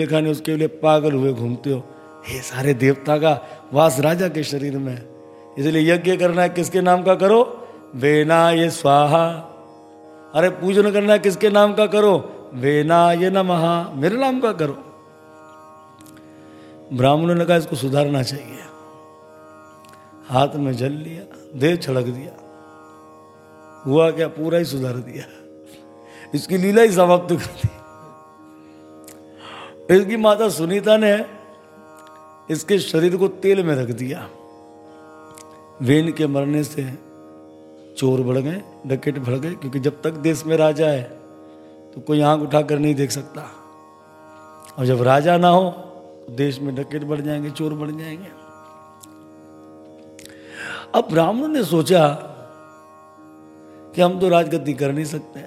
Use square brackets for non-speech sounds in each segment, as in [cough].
देखा नहीं उसके लिए पागल हुए घूमते हो। हे सारे देवता का वास राजा के शरीर में इसलिए यज्ञ करना है, किसके नाम का करो? वेना ये स्वाहा। अरे पूजन करना है, किसके नाम का करो? वेना ये नमहा। मेरे नाम का करो। ब्राह्मणों ने कहा, इसको सुधारना चाहिए। हाथ में जल लिया, देह छड़क दिया। हुआ क्या? पूरा ही सुधार दिया। इसकी लीला ही समाप्त कर दी। इसकी माता सुनीता ने इसके शरीर को तेल में रख दिया। वेन के मरने से चोर बढ़ गए डकेट बढ़ गए, क्योंकि जब तक देश में राजा है तो कोई आँख उठाकर नहीं देख सकता। और जब राजा ना हो तो देश में डकेट बढ़ जाएँगे, चोर बढ़ जाएँगे। अब ब्राह्मणों ने सोचा कि हम तो राजगद्दी कर नहीं सकते।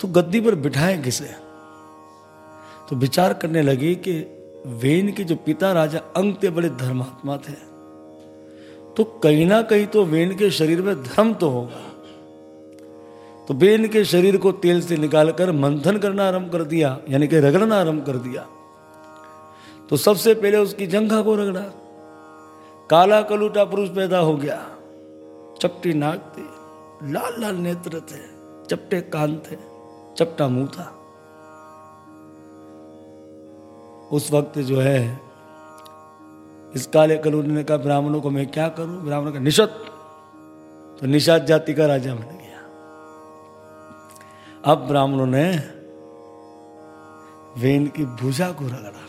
तो गद्दी पर बिठाएँ किसे? तो विचार करने लगे कि वेन के जो पिता राजा अंग थे बड़े धर्मात्मा थे। तो कहीं ना कहीं तो वेन के शरीर में धर्म तो होगा। तो वेन के शरीर को तेल से निकालकर मंथन करना आरंभ कर दिया, यानी कि रगड़ना आरंभ कर दिया। तो सबसे पहले उसकी जंघा को रगड़ा। काला कलूटा पुरुष पैदा हो गया। चपटी नाक थी लाल लाल नेत्र थे, चपटे कान थे, चपटा मुँह था। उस वक्त जो है, इस काले कलूरी ने कहा, ब्राह्मणों को मैं क्या करूँ? ब्राह्मणों का निषद तो निषाद जाति का राजा बन गया। अब ब्राह्मणों ने वेन की भुजा को रगड़ा।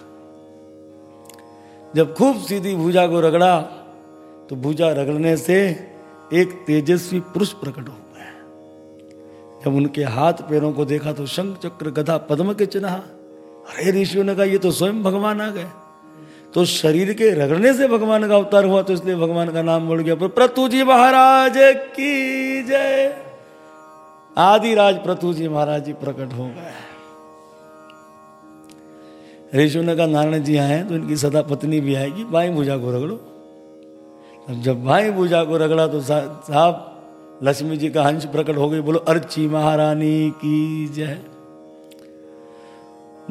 जब खूब सीधी भुजा को रगड़ा तो भुजा रगड़ने से एक तेजस्वी पुरुष प्रकट हो गए जब उनके हाथ पैरों को देखा तो शंख चक्र गधा पद्म के चिन्ह अरे ऋषियों ने कहा, ये तो स्वयं भगवान आ गए। तो शरीर के रगड़ने से भगवान का अवतार हुआ तो इसलिए भगवान का नाम बोल गया। प्रतु जी महाराज की जय। आदि राज प्रतु जी महाराज जी प्रकट हो गए। ऋषियों ने कहा, नारायण जी आए तो इनकी सदा पत्नी भी आएगी। भाई भूजा को रगड़ो। जब भाई भुजा को रगड़ा तो साहब लक्ष्मी जी का हंस प्रकट हो गई। बोलो, अर्ची महारानी की जय।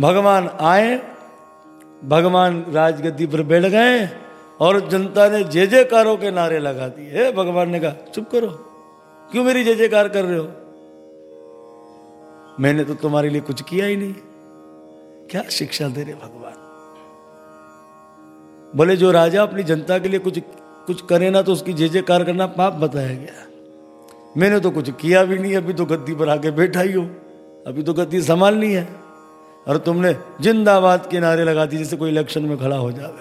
भगवान आए, भगवान राजगद्दी पर बैठ गए और जनता ने जय जयकारों के नारे लगा दिए। हे भगवान ने कहा, चुप करो। क्यों मेरी जय जयकार कर रहे हो? मैंने तो तुम्हारे लिए कुछ किया ही नहीं। क्या शिक्षा दे रहे भगवान? बोले, जो राजा अपनी जनता के लिए कुछ कुछ करे ना तो उसकी जय जयकार करना पाप बताया गया। मैंने तो कुछ किया भी नहीं, अभी तो गद्दी पर आके बैठा ही हो। अभी तो गद्दी संभालनी है। और तुमने जिंदाबाद के नारे लगा दिए जैसे कोई इलेक्शन में खड़ा हो जाए।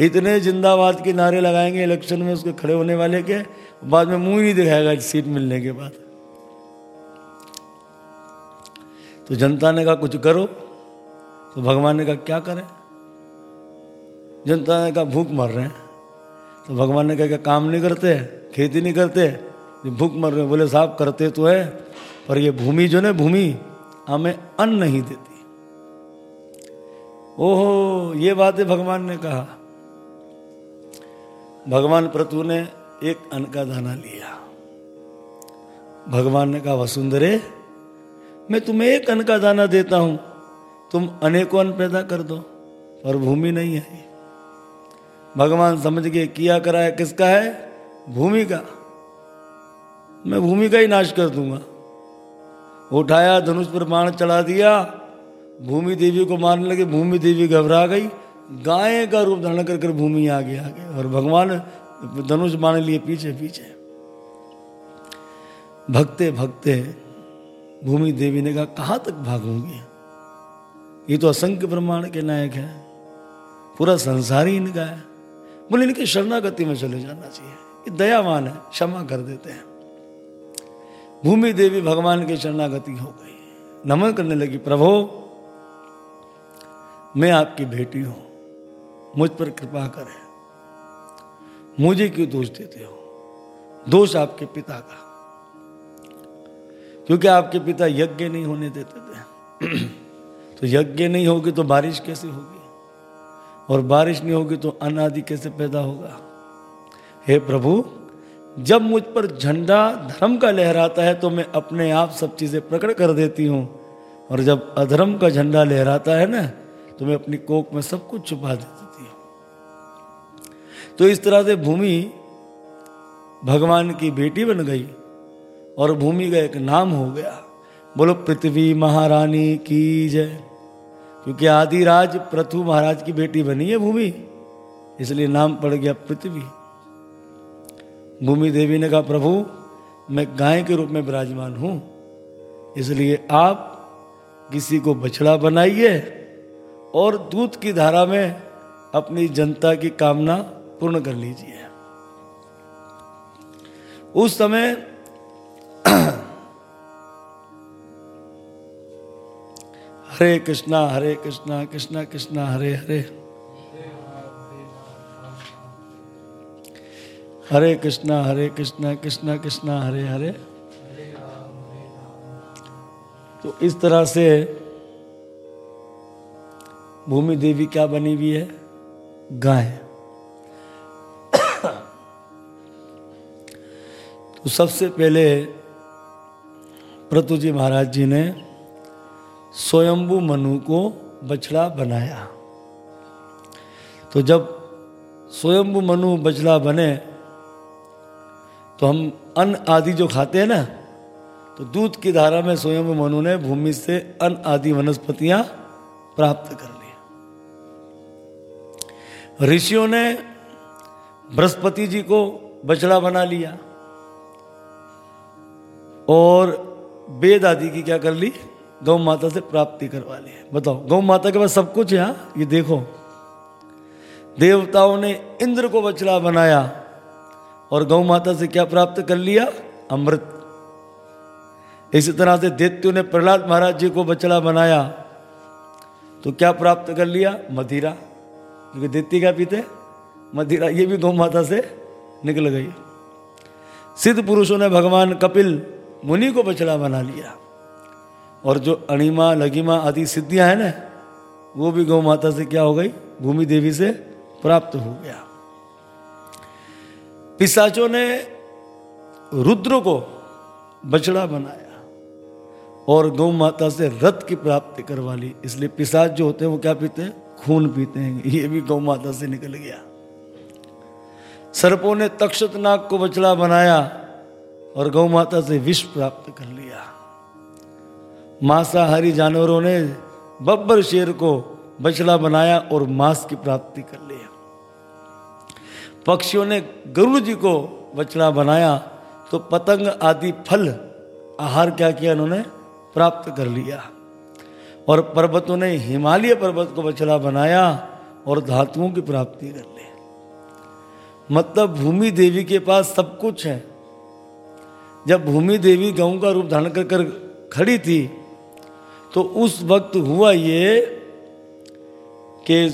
इतने जिंदाबाद के नारे लगाएँगे इलेक्शन में उसके खड़े होने वाले के, बाद में मुँह नहीं दिखाएगा सीट मिलने के बाद। तो जनता ने कहा, कुछ करो। तो भगवान ने कहा, क्या करें? जनता ने कहा, भूख मर रहे हैं। तो भगवान ने कहा, क्या काम नहीं करते? खेती नहीं करते? भूख मर रहे बोले साहब करते तो है, पर ये भूमि जो ना, भूमि हमें अन्न नहीं देती। ओहो, ये बातें भगवान ने कहा। भगवान प्रतु ने एक अन्न का दाना लिया। भगवान ने कहा, वसुंधरे, मैं तुम्हें एक अन्न का दाना देता हूँ। तुम अनेकों अन्न पैदा कर दो, पर भूमि नहीं है भगवान समझ गए, किया कराया किसका है? भूमि का। मैं भूमि का ही नाश कर दूँगा। उठाया, धनुष पर बाण चढ़ा दिया भूमि देवी को मारने लगे, भूमि देवी घबरा गई। गाय का रूप धारण कर कर भूमि आगे आगे और भगवान धनुष बाण लिए पीछे पीछे। भगते भगते भूमि देवी ने कहा, कहाँ तक भागूँगी? ये तो असंख्य ब्रह्मांड के नायक है। पूरा संसार ही इनका है। बोले, इनकी शरणागति में चले जाना चाहिए। ये दयावान है, क्षमा कर देते हैं। भूमि देवी भगवान की शरणागति हो गई। नमन करने लगी, प्रभु मैं आपकी बेटी हूँ। मुझ पर कृपा करें। मुझे क्यों दोष देते हो? दोष आपके पिता का। क्योंकि आपके पिता यज्ञ नहीं होने देते थे। [clears throat] तो यज्ञ नहीं होगी तो बारिश कैसे होगी? और बारिश नहीं होगी तो अनादि कैसे पैदा होगा? हे प्रभु, जब मुझ पर झंडा धर्म का लहराता है तो मैं अपने आप सब चीज़ें प्रकट कर देती हूँ। और जब अधर्म का झंडा लहराता है ना तो मैं अपनी कोक में सब कुछ छुपा देती हूँ। तो इस तरह से भूमि भगवान की बेटी बन गई और भूमि का एक नाम हो गया। बोलो, पृथ्वी महारानी की जय। क्योंकि आदि राज पृथु महाराज की बेटी बनी है भूमि, इसलिए नाम पड़ गया पृथ्वी। भूमि देवी ने कहा, प्रभु, मैं गाय के रूप में विराजमान हूँ, इसलिए आप किसी को बछड़ा बनाइए और दूध की धारा में अपनी जनता की कामना पूर्ण कर लीजिए। उस समय [clears throat] हरे कृष्णा हरे कृष्णा कृष्णा कृष्णा, हरे हरे। हरे कृष्णा हरे कृष्णा कृष्णा कृष्णा, हरे हरे। तो इस तरह से भूमि देवी क्या बनी हुई है? गाय। तो सबसे पहले प्रतु जी महाराज जी ने स्वयंभू मनु को बछड़ा बनाया। तो जब स्वयंभू मनु बछड़ा बने तो हम अन्न आदि जो खाते हैं ना तो दूध की धारा में स्वयं मनु ने भूमि से अन्न आदि वनस्पतियाँ प्राप्त कर ऋषियों ने बृहस्पति जी को बछड़ा बना लिया और वेद आदि की क्या कर ली? गौ माता से प्राप्ति करवा ली। बताओ, गौ माता के पास सब कुछ है हाँ? ये देखो। देवताओं ने इंद्र को बछड़ा बनाया और गौ माता से क्या प्राप्त कर लिया? अमृत। इसी तरह से दैत्यो ने प्रहलाद महाराज जी को बछड़ा बनाया। तो क्या प्राप्त कर लिया? मदिरा। क्योंकि देती का पीते? मदिरा ये भी गौ माता से निकल गई। सिद्ध पुरुषों ने भगवान कपिल मुनि को बछड़ा बना लिया। और जो अणिमा लगिमा आदि सिद्धियाँ हैं ना, वो भी गौ माता से क्या हो गई? भूमि देवी से प्राप्त हो गया। पिसाचों ने रुद्र को बछड़ा बनाया और गौ माता से रथ की प्राप्ति करवा ली। इसलिए पिसाच जो होते हैं, वो क्या पीते हैं? खून पीते हैं। ये भी गौ माता से निकल गया। सर्पों ने तक्षत नाग को बछड़ा बनाया और गौ माता से विष प्राप्त कर लिया। मांसाहारी जानवरों ने बब्बर शेर को बछड़ा बनाया और मांस की प्राप्ति कर लिया। पक्षियों ने गरुड़ जी को बछड़ा बनाया तो पतंग आदि फल, आहार क्या किया उन्होंने? प्राप्त कर लिया। और पर्वतों ने हिमालय पर्वत को बछड़ा बनाया और धातुओं की प्राप्ति कर ली। मतलब भूमि देवी के पास सब कुछ है। जब भूमि देवी गऊ का रूप धारण कर कर खड़ी थी तो उस वक्त हुआ ये कि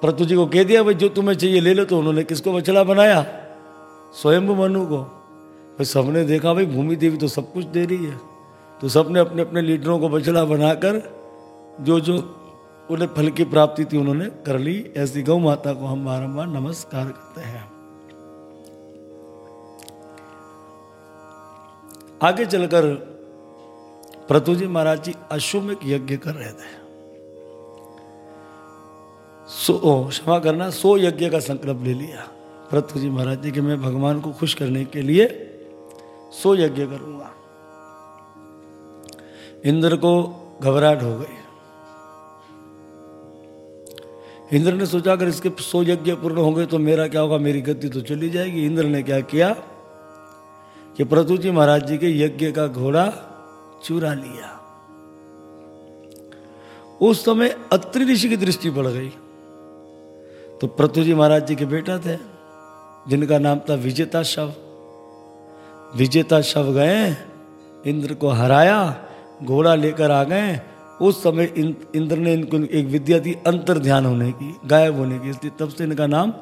प्रतु जी को कह दिया, भाई, जो तुम्हें चाहिए ले लो। तो उन्होंने किसको बछड़ा बनाया? स्वयं मनु को। भाई, सबने देखा, भाई, भूमि देवी तो सब कुछ दे रही है। तो सबने अपने अपने लीडरों को बछड़ा बनाकर जो जो उन्हें फल की प्राप्ति थी उन्होंने कर ली। ऐसी गौ माता को हम बारंबार नमस्कार करते हैं। आगे चलकर प्रतु जी महाराज जी अश्वमेघ यज्ञ कर रहे थे। सो क्षमा करना, सो यज्ञ का संकल्प ले लिया। प्रतु जी महाराज जी के मैं भगवान को खुश करने के लिए सो यज्ञ करूँगा। इंद्र को घबराहट हो गई। इंद्र ने सोचा, अगर इसके सो यज्ञ पूर्ण होंगे तो मेरा क्या होगा? मेरी गति तो चली जाएगी। इंद्र ने क्या किया कि प्रतु जी महाराज जी के यज्ञ का घोड़ा चुरा लिया। उस समय अत्रि ऋषि की दृष्टि पड़ गई। तो प्रतु जी महाराज जी के बेटा थे, जिनका नाम था विजेता शव। विजेता शव गए, इंद्र को हराया, घोड़ा लेकर आ गए उस समय इंद्र ने इनको एक विद्या दी अंतर ध्यान होने की, गायब होने की। इसलिए तब से इनका नाम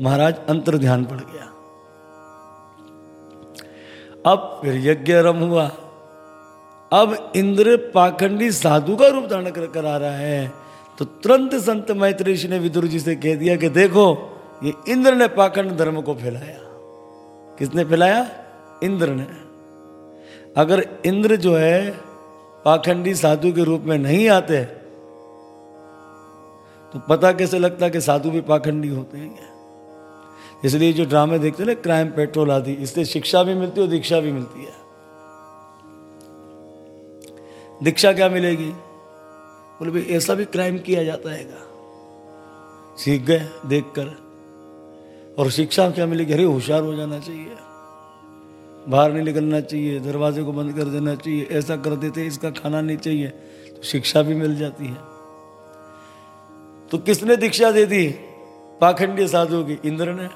महाराज अंतर ध्यान पड़ गया। अब फिर यज्ञ आरम हुआ। अब इंद्र पाखंडी साधु का रूप धारण कर कर आ रहा है। तो तुरंत संत मैत्री ने विदुर जी से कह दिया कि देखो, ये इंद्र ने पाखंड धर्म को फैलाया। किसने फैलाया? इंद्र ने। अगर इंद्र जो है पाखंडी साधु के रूप में नहीं आते तो पता कैसे लगता कि साधु भी पाखंडी होते हैं इसलिए जो ड्रामे देखते हैं ना, क्राइम, पेट्रोल आदि, इससे शिक्षा भी मिलती है और दीक्षा भी मिलती है। दीक्षा क्या मिलेगी? बोले भाई, ऐसा भी क्राइम किया जाता है सीख गए, देखकर। और शिक्षा क्या मिलेगी? अरे, होशियार हो जाना चाहिए। बाहर नहीं निकलना चाहिए, दरवाजे को बंद कर देना चाहिए, ऐसा कर देते इसका खाना नहीं चाहिए तो शिक्षा भी मिल जाती है। तो किसने दीक्षा दे दी? पाखंडी साधु की। इंद्र ने।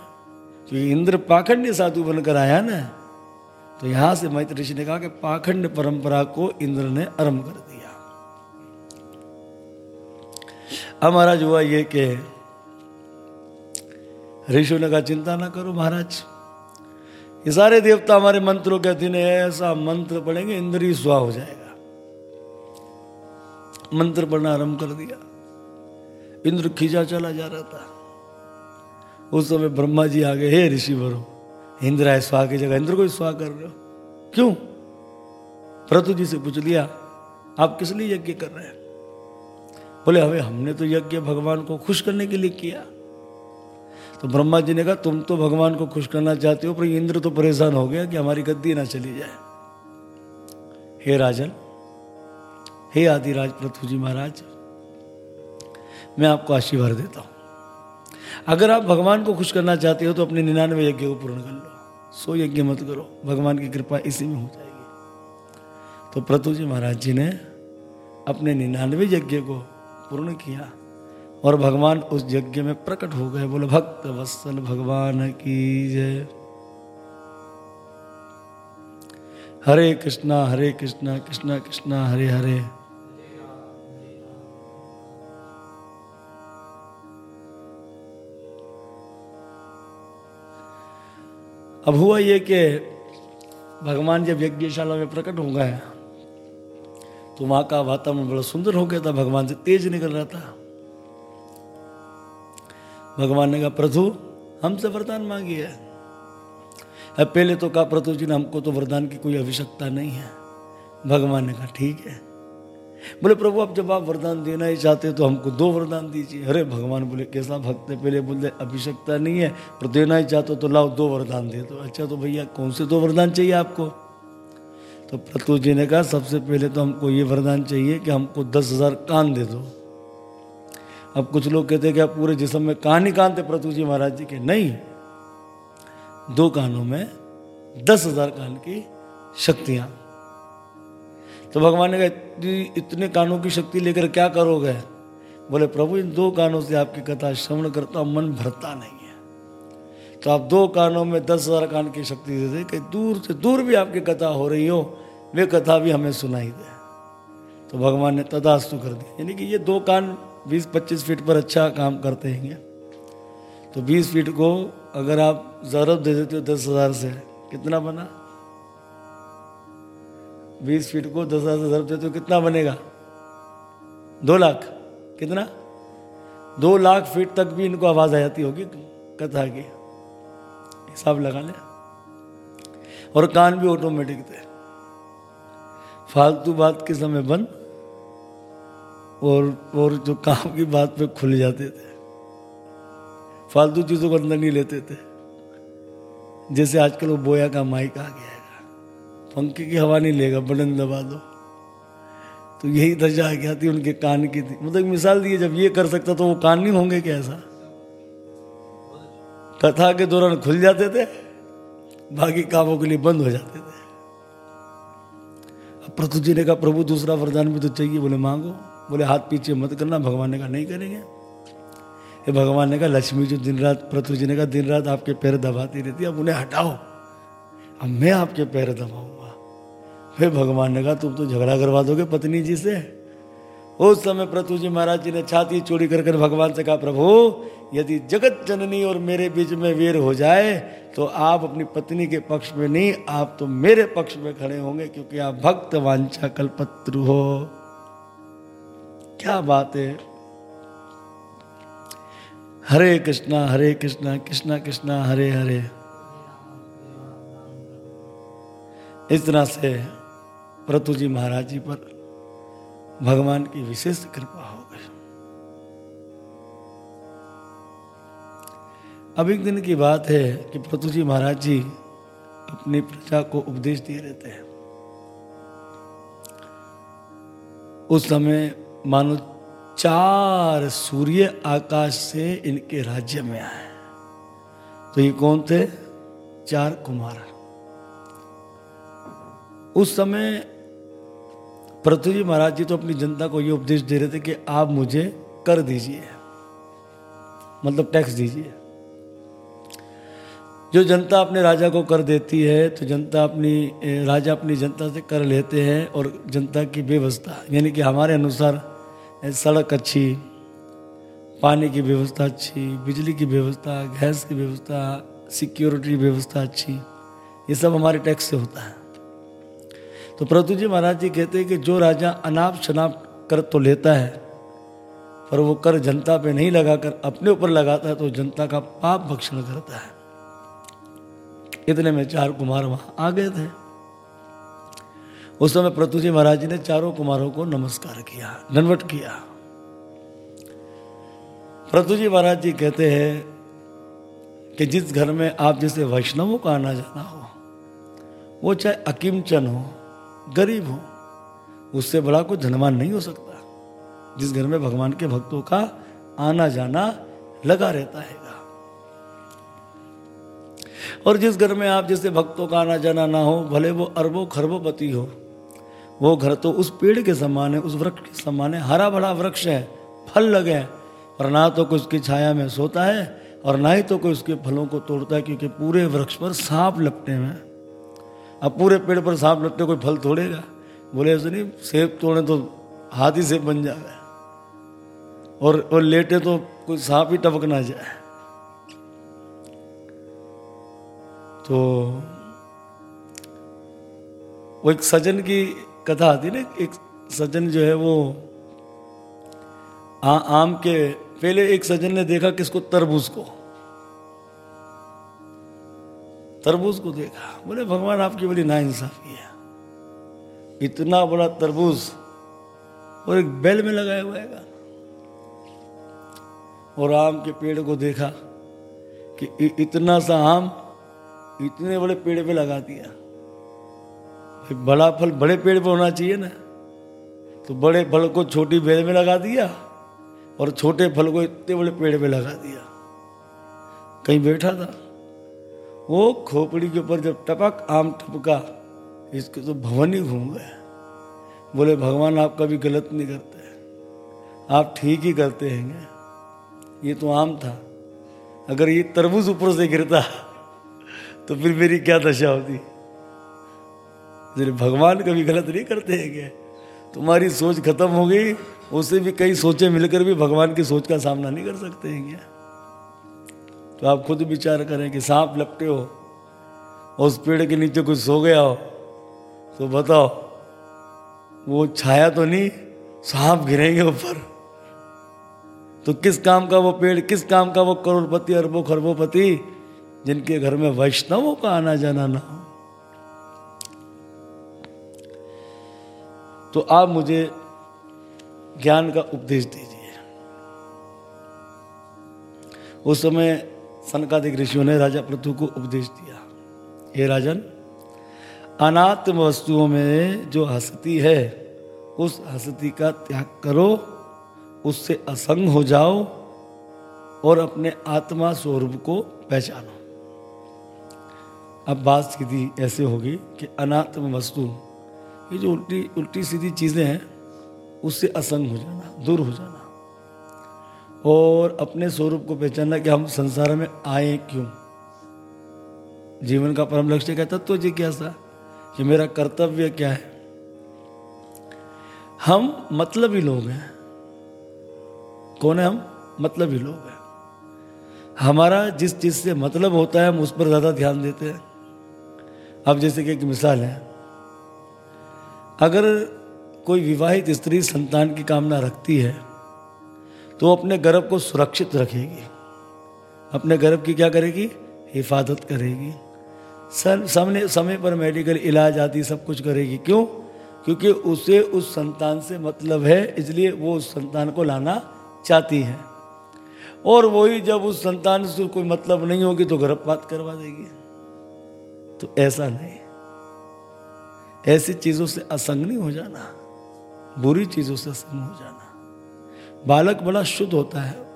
तो इंद्र पाखंड साधु बनकर आया ना तो यहाँ से मैत्र ऋषि ने कहा कि पाखंड परंपरा को इंद्र ने आरंभ कर दिया। अब महाराज हुआ ये कि ऋषि ने कहा, चिंता ना करो महाराज। ये सारे देवता हमारे मंत्रों के अधीन है, ऐसा मंत्र पढ़ेंगे, इंद्र ही स्वा हो जाएगा। मंत्र पढ़ना आरंभ कर दिया। इंद्र खींचा चला जा रहा था। उस समय ब्रह्मा जी आ गए, हे ऋषि भरो इंद्र है स्वा की जगह, इंद्र को स्वा कर रहे हो। क्यों? प्रतु जी से पूछ लिया, आप किस लिए यज्ञ कर रहे हैं? बोले, हमें, हमने तो यज्ञ भगवान को खुश करने के लिए किया। तो ब्रह्मा जी ने कहा, तुम तो भगवान को खुश करना चाहते हो, पर इंद्र तो परेशान हो गया कि हमारी गद्दी ना चली जाए। हे राजन, हे आदिराज पृथ्वी जी महाराज, मैं आपको आशीर्वाद देता हूँ। अगर आप भगवान को खुश करना चाहते हो तो अपने निन्यानवे यज्ञ को पूर्ण कर लो। सो यज्ञ मत करो, भगवान की कृपा इसी में हो जाएगी। तो प्रतु जी महाराज जी ने अपने निन्यानवे यज्ञ को पूर्ण किया। और भगवान उस यज्ञ में प्रकट हो गए। बोले, भक्त वत्सल भगवान की जय। हरे कृष्णा हरे कृष्णा कृष्णा कृष्णा, हरे हरे। अब हुआ ये कि भगवान जब यज्ञशाला में प्रकट हो गए तो वहाँ का वातावरण बड़ा सुंदर हो गया था। भगवान से तेज निकल रहा था। भगवान ने कहा, प्रभु, हमसे वरदान मांगी है अब पहले तो कहा, प्रभु जी ने हमको तो वरदान की कोई आवश्यकता नहीं है। भगवान ने कहा, ठीक है। बोले, प्रभु, अब जब आप वरदान देना ही चाहते तो हमको दो वरदान दीजिए। अरे, भगवान बोले, कैसा भक्त है? पहले बोले अभिषेकता नहीं है, पर देना ही चाहते तो लाओ, दो वरदान दे दो। अच्छा तो भैया, कौन से दो वरदान चाहिए आपको? तो प्रतु जी ने कहा, सबसे पहले तो हमको ये वरदान चाहिए कि हमको दस हज़ार कान दे दो। अब कुछ लोग कहते हैं कि आप पूरे जिसम में कान ही कान थे प्रतु जी महाराज जी के। नहीं। दो कानों में दस हज़ार कान की शक्तियाँ। तो भगवान ने कहा, इतने कानों की शक्ति लेकर क्या करोगे? बोले, प्रभु, इन दो कानों से आपकी कथा श्रवण करता मन भरता नहीं है। तो आप दो कानों में दस हज़ार कान की शक्ति दे दे कि दूर से दूर भी आपकी कथा हो रही हो, वे कथा भी हमें सुनाई दे। तो भगवान ने तदास्तु कर दिया यानी कि ये दो कान बीस पच्चीस फीट पर अच्छा काम करते हैं। तो बीस फीट को अगर आप ज़रूरत दे देते हो दस हज़ार से, कितना बना? बीस फीट को दस हज़ार से ज़रूरत हो, कितना बनेगा? दो लाख। कितना? दो लाख फीट तक भी इनको आवाज़ आ जाती होगी, कथा की। हिसाब लगा ले। और कान भी ऑटोमेटिक थे। फालतू बात के समय बंद? और और जो काम की बात पे खुल जाते थे। फालतू चीज़ों को अंदर नहीं लेते थे। जैसे आजकल वो बोया का माइक आ गया है। पंखे की हवा नहीं लेगा, बटन दबा दो। तो यही दशा गया थी उनके कान की थी। मतलब मिसाल दी जब ये कर सकता तो वो कान नहीं होंगे कैसा कथा के दौरान खुल जाते थे, बाकी कामों के लिए बंद हो जाते थे। अब जी ने कहा, प्रभु, दूसरा वरदान भी तो चाहिए, बोले, मांगो। बोले, हाथ पीछे मत करना, भगवान ने कहा, नहीं करेंगे। ये भगवान ने कहा, लक्ष्मी जो, दिन रात प्रतु जी ने कहा, दिन रात आपके पैर दबाती रहती अब उन्हें हटाओ। अब मैं आपके पैर दबाऊँगा। फिर भगवान ने कहा, तुम तो झगड़ा करवा दोगे पत्नी जी से। उस समय प्रतु जी महाराज जी ने छाती चोरी कर कर भगवान से कहा, प्रभु, यदि जगत जननी और मेरे बीच में वीर हो जाए तो आप अपनी पत्नी के पक्ष में नहीं, आप तो मेरे पक्ष में खड़े होंगे, क्योंकि आप भक्त वांछा कल्पत्रु हो। क्या बात है? हरे कृष्णा हरे कृष्णा कृष्णा कृष्णा, हरे हरे। इस तरह से प्रतु जी महाराज जी पर भगवान की विशेष कृपा हो गई। अब एक दिन की बात है कि प्रतु जी महाराज जी अपनी प्रजा को उपदेश दिए रहते हैं उस समय मानो चार सूर्य आकाश से इनके राज्य में आए। तो ये कौन थे? चार कुमार। उस समय पृथ्वी जी महाराज जी तो अपनी जनता को ये उपदेश दे रहे थे कि आप मुझे कर दीजिए। मतलब टैक्स दीजिए। जो जनता अपने राजा को कर देती है तो जनता अपनी, राजा अपनी जनता से कर लेते हैं और जनता की व्यवस्था, यानी कि हमारे अनुसार सड़क अच्छी, पानी की व्यवस्था अच्छी, बिजली की व्यवस्था, गैस की व्यवस्था, सिक्योरिटी व्यवस्था अच्छी, ये सब हमारे टैक्स से होता है। तो प्रतु जी महाराज जी कहते हैं कि जो राजा अनाप शनाप कर तो लेता है, पर वो कर जनता पे नहीं लगाकर अपने ऊपर लगाता है तो जनता का पाप भक्षण करता है। इतने में चार कुमार वहाँ आ गए थे। उस समय प्रतु जी महाराज जी ने चारों कुमारों को नमस्कार किया दंडवट किया। प्रतु जी महाराज जी कहते हैं कि जिस घर में आप जैसे वैष्णवों का आना जाना हो, वो चाहे अकिमचन हो, गरीब हो, उससे बड़ा कोई धनवान नहीं हो सकता। जिस घर में भगवान के भक्तों का आना जाना लगा रहता है और जिस घर में आप जैसे भक्तों का आना जाना ना हो, भले वो अरबों खरबोपति हो वो घर तो उस पेड़ के समान है, उस वृक्ष के समान है हरा भरा वृक्ष है, फल लगे और ना तो कोई उसकी छाया में सोता है, और ना ही तो कोई उसके फलों को तोड़ता है, क्योंकि पूरे वृक्ष पर सांप लपटे हुए अब पूरे पेड़ पर सांप लपटे, कोई फल तोड़ेगा? बोले, ऐसे नहीं, सेब तोड़े तो हाथी सेब बन जाए और और लेटे तो कोई सांप ही टपक ना जाए। तो वो एक सजन की कथा आती ना एक सज्जन जो है वो आ, आम के पहले एक सज्जन ने देखा किसको? तरबूज को। तरबूज को देखा। बोले भगवान आपकी बड़ी नाइंसाफी है। इतना बड़ा तरबूज और एक बैल में लगाया हुआ है। और आम के पेड़ को देखा कि इतना सा आम इतने बड़े पेड़ पे लगा दिया। बड़ा फल, बड़े पेड़ पे होना चाहिए ना। तो बड़े फल को छोटी बेल में लगा दिया और छोटे फल को इतने बड़े पेड़ में लगा दिया। कहीं बैठा था। वो खोपड़ी के ऊपर जब टपक, आम टपका, इसके तो भवन ही घूम गए। बोले, भगवान, आप कभी गलत नहीं करते। आप ठीक ही करते हैं ये तो आम था। अगर ये तरबूज ऊपर से गिरता तो फिर मेरी क्या दशा होती? जरा भगवान कभी गलत नहीं करते हैं क्या? तुम्हारी सोच खत्म हो गई उससे भी कई सोचें मिलकर भी भगवान की सोच का सामना नहीं कर सकते हैं क्या? तो आप खुद विचार करें कि सांप लपटे हो, और उस पेड़ के नीचे कुछ सो गया हो तो बताओ, वो छाया तो नहीं, सांप गिरेंगे ऊपर। तो किस काम का वो पेड़, किस काम का वो करोड़पति, अरबों खरबोपति जिनके घर में वैष्णवों का आना जाना ना हो? तो आप मुझे ज्ञान का उपदेश दीजिए। उस समय सनकादिक ऋषियों ने राजा पृथु को उपदेश दिया, हे राजन अनात्म वस्तुओं में जो हस्ती है, उस हस्ती का त्याग करो, उससे असंग हो जाओ और अपने आत्मा स्वरूप को पहचानो। अब बात सीधी ऐसे होगी कि अनात्म वस्तु ये जो उल्टी उल्टी सीधी चीज़ें हैं, उससे असंग हो जाना, दूर हो जाना। और अपने स्वरूप को पहचानना कि हम संसार में आए क्यों? जीवन का परम लक्ष्य क्या तत्व जिज्ञासा कि मेरा कर्तव्य क्या है? हम मतलबी लोग हैं। कौन है हम? मतलबी लोग हैं। हमारा जिस चीज़ से मतलब होता है, हम उस पर ज़्यादा ध्यान देते हैं। अब जैसे कि एक मिसाल है। अगर कोई विवाहित स्त्री संतान की कामना रखती है तो अपने गर्भ को सुरक्षित रखेगी। अपने गर्भ की क्या करेगी? हिफाजत करेगी। सर सामने समय पर मेडिकल इलाज आदि सब कुछ करेगी। क्यों? क्योंकि उसे उस संतान से मतलब है, इसलिए वो उस संतान को लाना चाहती है। और वही जब उस संतान से कोई मतलब नहीं होगी तो गर्भपात करवा देगी। तो ऐसा नहीं। ऐसी चीज़ों से असंग नहीं हो जाना। बुरी चीज़ों से असंग हो जाना। बालक बड़ा शुद्ध होता है।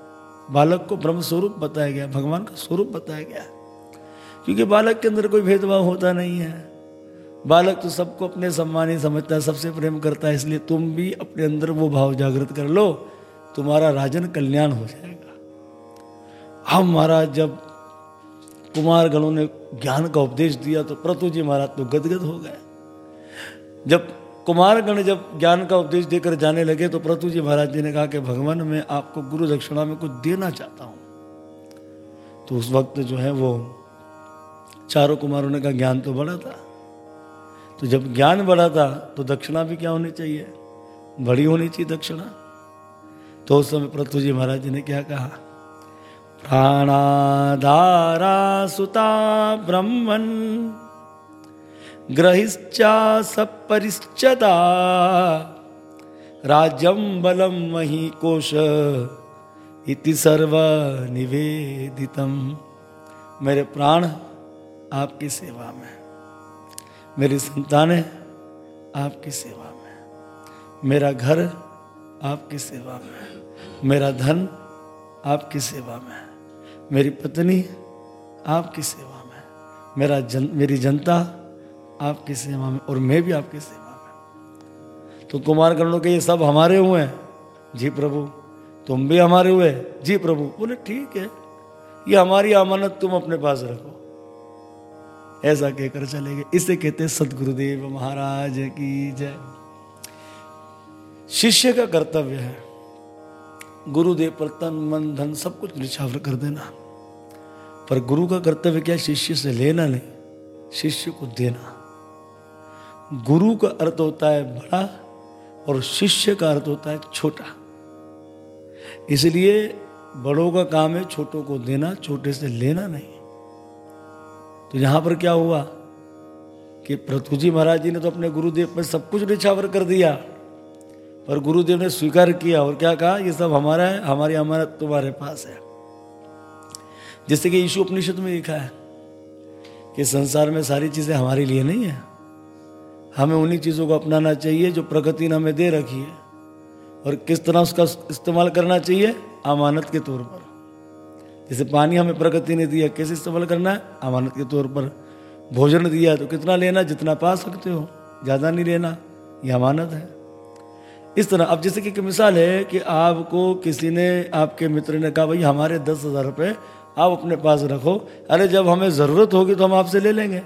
बालक को ब्रह्म स्वरूप बताया गया, भगवान का स्वरूप बताया गया। क्योंकि बालक के अंदर कोई भेदभाव होता नहीं है। बालक तो सबको अपने सम्मान ही समझता है, सबसे प्रेम करता है, इसलिए तुम भी अपने अंदर वो भाव जागृत कर लो, तुम्हारा राजन कल्याण हो जाएगा। हम महाराज, जब कुमार गणों ने ज्ञान का उपदेश दिया तो प्रतु जी महाराज तो गदगद हो गए। जब कुमारगण जब ज्ञान का उपदेश देकर जाने लगे तो प्रतु जी महाराज जी ने कहा कि भगवान, मैं आपको गुरु दक्षिणा में कुछ देना चाहता हूँ। तो उस वक्त जो है वो चारों कुमारों ने कहा, ज्ञान तो बड़ा था। तो जब ज्ञान बढ़ा था तो दक्षिणा भी क्या होनी चाहिए? बड़ी होनी चाहिए दक्षिणा। तो उस समय पृथ्वी जी महाराज जी ने क्या कहा? प्राणाधारा सुता ब्रह्मन ग्रहिश्चा सपरिश्चदा राज्यम बलम वही कोश इति सर्व निवेदितम मेरे प्राण आपकी सेवा में। मेरी संतान आपकी सेवा में। मेरा घर आपकी सेवा में। मेरा धन आपकी सेवा में। मेरी पत्नी आपकी सेवा में। मेरा जन, मेरी जनता आपकी सेवा में और मैं भी आपकी सेवा में तो कुमार कर्णों के ये सब हमारे हुए हैं। जी प्रभु, तुम भी हमारे हुए जी प्रभु, बोले, ठीक है। ये हमारी अमानत तुम अपने पास रखो। ऐसा कहकर चले गए। इसे कहते सदगुरुदेव महाराज की जय। शिष्य का कर्तव्य है, गुरुदेव पर तन, मन, धन, सब कुछ निछावर कर देना। पर गुरु का कर्तव्य क्या? शिष्य से लेना नहीं, शिष्य को देना। गुरु का अर्थ होता है बड़ा और शिष्य का अर्थ होता है छोटा। इसलिए बड़ों का काम है छोटों को देना, छोटे से लेना नहीं। तो यहाँ पर क्या हुआ कि पृथ्वी जी महाराज जी ने तो अपने गुरुदेव पर सब कुछ निछावर कर दिया, पर गुरुदेव ने स्वीकार किया और क्या कहा, ये सब हमारा है, हमारी अमानत तुम्हारे पास है। जैसे कि यीशु उपनिषद में लिखा है कि संसार में सारी चीज़ें हमारे लिए नहीं है। हमें उन्हीं चीज़ों को अपनाना चाहिए जो प्रकृति ने हमें दे रखी है। और किस तरह उसका इस्तेमाल करना चाहिए? अमानत के तौर पर। जैसे पानी हमें प्रकृति ने दिया, कैसे इस्तेमाल करना है? अमानत के तौर पर। भोजन दिया तो कितना लेना, जितना पा सकते हो। ज़्यादा नहीं लेना यह अमानत है। इस तरह, अब जैसे कि मिसाल है कि आपको किसी ने, आपके मित्र ने कहा, भाई, हमारे दस हज़ार रुपये आप अपने पास रखो। अरे, जब हमें ज़रूरत होगी तो हम आपसे ले लेंगे।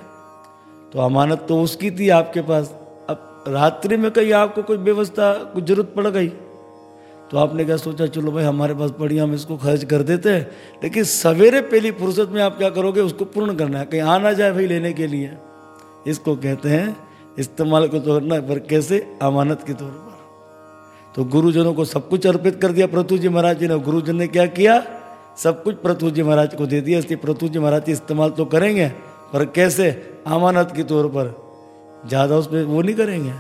तो अमानत तो उसकी थी आपके पास। अब रात्रि में कहीं आपको कोई व्यवस्था कुछ ज़रूरत पड़ गई? तो आपने क्या सोचा, चलो भाई, हमारे पास पड़ी, हम इसको खर्च कर देते हैं। लेकिन सवेरे पहली फुर्सत में आप क्या करोगे, उसको पूर्ण करना है। कहीं आ ना जाए भाई लेने के लिए। इसको कहते हैं, इस्तेमाल को तो करना पर कैसे? अमानत के तौर पर। तो गुरुजनों को सब कुछ अर्पित कर दिया प्रतु जी महाराज जी ने। गुरुजन ने क्या किया? सब कुछ प्रतु जी महाराज को दे दिया। इसलिए प्रतु जी महाराज जी इस्तेमाल तो करेंगे। पर कैसे अमानत के तौर पर ज़्यादा उस पर वो नहीं करेंगे?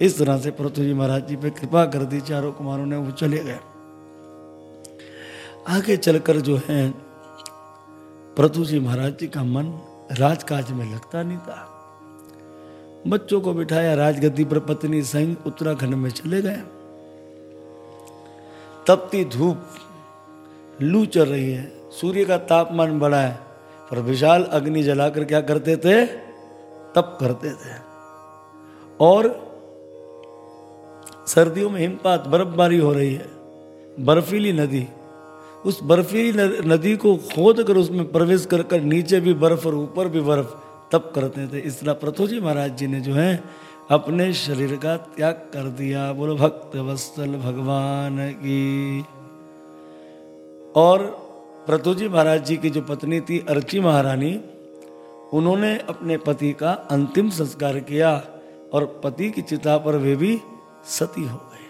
इस तरह से जी महाराज जी पे कृपा कर दी, चारों कुमारों ने वो चले गए। आगे चलकर जो है प्रतु जी महाराज जी का मन राजकाज में लगता नहीं था। बच्चों को बिठाया राजगद्दी पर पत्नी संग उत्तराखंड में चले गए। तपती धूप लू चल रही है, सूर्य का तापमान बढ़ा है पर विशाल अग्नि जलाकर क्या करते थे? तप करते थे। और सर्दियों में हिमपात, बर्फबारी हो रही है। बर्फीली नदी। उस बर्फीली नदी को खोद कर उसमें प्रवेश कर कर नीचे भी बर्फ़ और ऊपर भी बर्फ़ तप करते थे। इस तरह प्रथु महाराज जी ने जो है, अपने शरीर का त्याग कर दिया। बोलो, भक्त वत्सल भगवान की। और प्रतुजी महाराज जी की जो पत्नी थी अर्ची महारानी, उन्होंने अपने पति का अंतिम संस्कार किया और पति की चिता पर वे भी सती हो गए।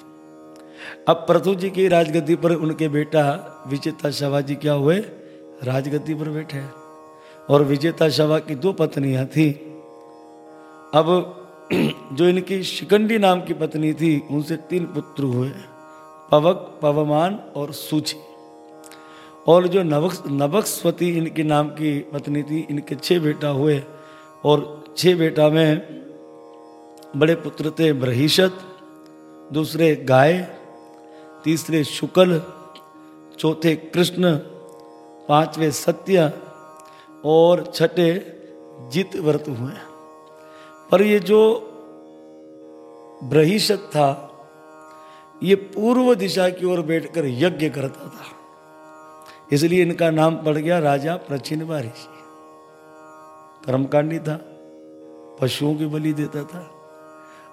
अब प्रथु जी की राजगद्दी पर उनके बेटा विजेता शवा जी क्या हुए? राजगद्दी पर बैठे और विजेता शवा की दो पत्नियाँ थी। अब [clears throat] जो इनकी शिकंडी नाम की पत्नी थी, उनसे तीन पुत्र हुए, पवक, पवमान और सूची। और जो नवक नवकस्वती इनके नाम की पत्नी थी, इनके छह बेटा हुए, और छह बेटा में बड़े पुत्र थे ब्रहिषत दूसरे गाय, तीसरे शुक्ल, चौथे कृष्ण, पांचवे सत्य, और छठे जित व्रत हुए। पर ये जो ब्रहिषत था, ये पूर्व दिशा की ओर बैठकर यज्ञ करता था। इसलिए इनका नाम पड़ गया राजा प्रचिन ऋषि कर्मकांडी था, पशुओं की बलि देता था।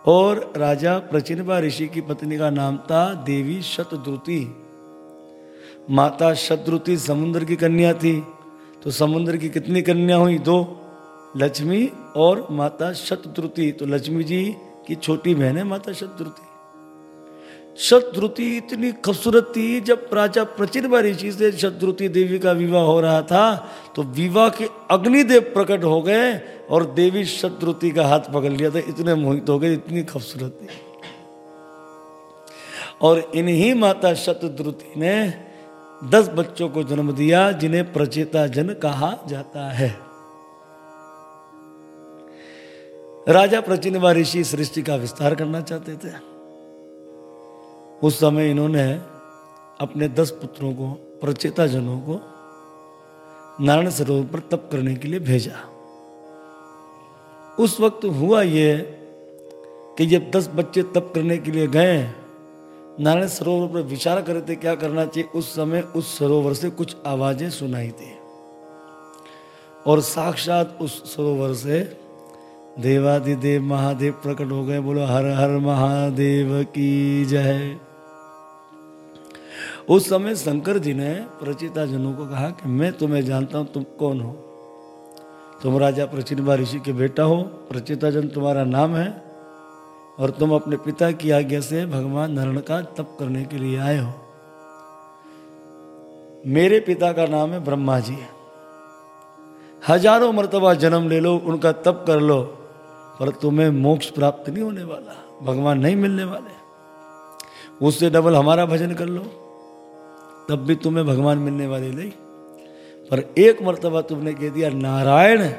और राजा प्रचिनवा ऋषि की पत्नी का नाम था देवी शतद्रुति। माता शत्रुति समुद्र की कन्या थी तो समुद्र की कितनी कन्या हुई? दो, लक्ष्मी और माता शतद्रुति। तो लक्ष्मी जी की छोटी बहन है माता शत्रुति शत्रुति इतनी खूबसूरत थी, जब राजा प्रचिन ऋषि से शत्रुति देवी का विवाह हो रहा था तो विवाह के अग्निदेव प्रकट हो गए और देवी शत्रुति का हाथ पकड़ लिया था। इतने मोहित हो गए, इतनी खूबसूरत थी। और इन्हीं माता शत्रुति ने दस बच्चों को जन्म दिया, जिन्हें प्रचेता जन कहा जाता है। राजा प्रचिन ऋषि सृष्टि का विस्तार करना चाहते थे। उस समय इन्होंने अपने दस पुत्रों को, प्रचेता जनों को नारायण सरोवर पर तप करने के लिए भेजा। उस वक्त हुआ ये कि जब दस बच्चे तप करने के लिए गए, नारायण सरोवर पर विचार कर रहे थे, क्या करना चाहिए, उस समय उस सरोवर से कुछ आवाज़ें सुनाई थी। और साक्षात उस सरोवर से देवादिदेव महादेव प्रकट हो गए, बोलो, हर हर महादेव की जय। उस समय शंकर जी ने प्रचिता जनों को कहा कि मैं तुम्हें जानता हूँ तुम कौन हो। तुम राजा प्रचिनवा ऋषि के बेटा हो प्रचिता जन तुम्हारा नाम है, और तुम अपने पिता की आज्ञा से भगवान नरण का तप करने के लिए आए हो। मेरे पिता का नाम है ब्रह्मा जी। हज़ारों मर्तबा जन्म ले लो, उनका तप कर लो, पर तुम्हें मोक्ष प्राप्त नहीं होने वाला, भगवान नहीं मिलने वाले। उससे डबल हमारा भजन कर लो। तब भी तुम्हें भगवान मिलने वाले नहीं। पर एक मर्तबा तुमने कह दिया, नारायण,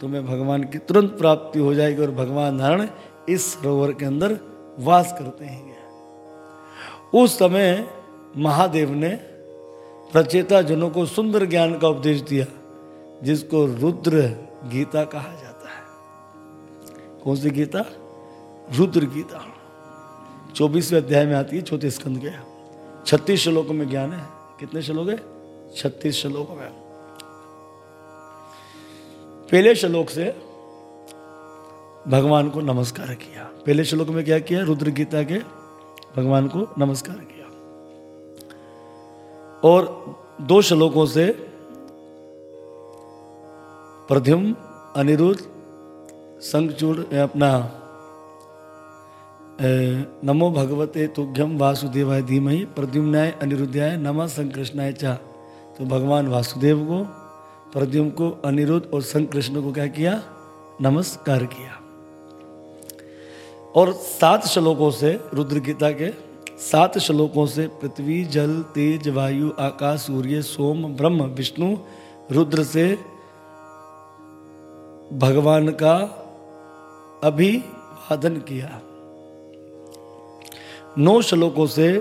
तुम्हें भगवान की तुरंत प्राप्ति हो जाएगी और भगवान नारायण इस सरोवर के अंदर वास करते हैं। उस समय महादेव ने प्रचेता जनों को सुंदर ज्ञान का उपदेश दिया, जिसको रुद्र गीता कहा जाता है। कौन सी गीता? रुद्र गीता। चौबीसवें अध्याय में आती है चौथे स्कंद के। छत्तीस श्लोकों में ज्ञान है। कितने श्लोक है? छत्तीस श्लोक में। पहले श्लोक से भगवान को नमस्कार किया। पहले श्लोक में क्या किया? रुद्र गीता के भगवान को नमस्कार किया। और दो श्लोकों से प्रद्युम अनिरुद्ध संगचूड़ अपना नमो भगवते तुभ्यम वासुदेवाय धीमहि, प्रद्युम्नाय अनिरुद्धाय नमः संकृष्णाय चा। तो भगवान वासुदेव को, प्रद्युम को अनिरुद्ध और संकृष्ण को क्या किया? नमस्कार किया। और सात श्लोकों से रुद्र गीता के सात श्लोकों से पृथ्वी, जल, तेज, वायु, आकाश, सूर्य, सोम, ब्रह्म, विष्णु, रुद्र से भगवान का अभिवादन किया। नौ श्लोकों से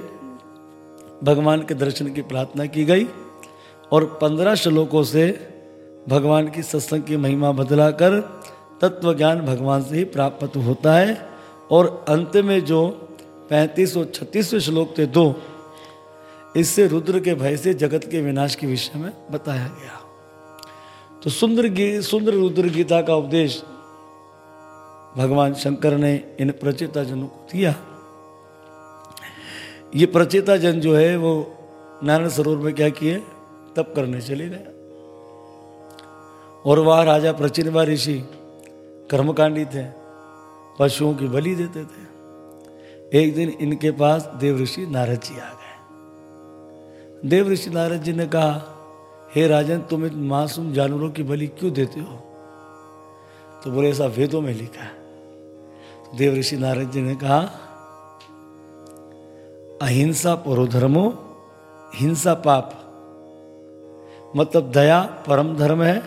भगवान के दर्शन की प्रार्थना की गई और पंद्रह श्लोकों से भगवान की सत्संग की महिमा बदलाकर तत्व ज्ञान भगवान से ही प्राप्त होता है। और अंत में जो पैंतीस और छत्तीसवें श्लोक थे दो, इससे रुद्र के भय से जगत के विनाश के विषय में बताया गया। तो सुंदर सुंदर रुद्र गीता का उपदेश भगवान शंकर ने इन प्रचेता जनों को दिया। ये प्रचेता जन जो है वो नारायण सरोवर में क्या किए? तप करने चले गए। और वह राजा प्रचिनवा ऋषि कर्मकांडी थे, पशुओं की बलि देते थे। एक दिन इनके पास देव ऋषि नारद जी आ गए। देव ऋषि नारद जी ने कहा, हे राजन, तुम इन मासूम जानवरों की बलि क्यों देते हो? तो बोले, ऐसा वेदों में लिखा है। देव ऋषि नारद जी ने कहा अहिंसा परोधर्मो, हिंसा पाप। मतलब दया परम धर्म है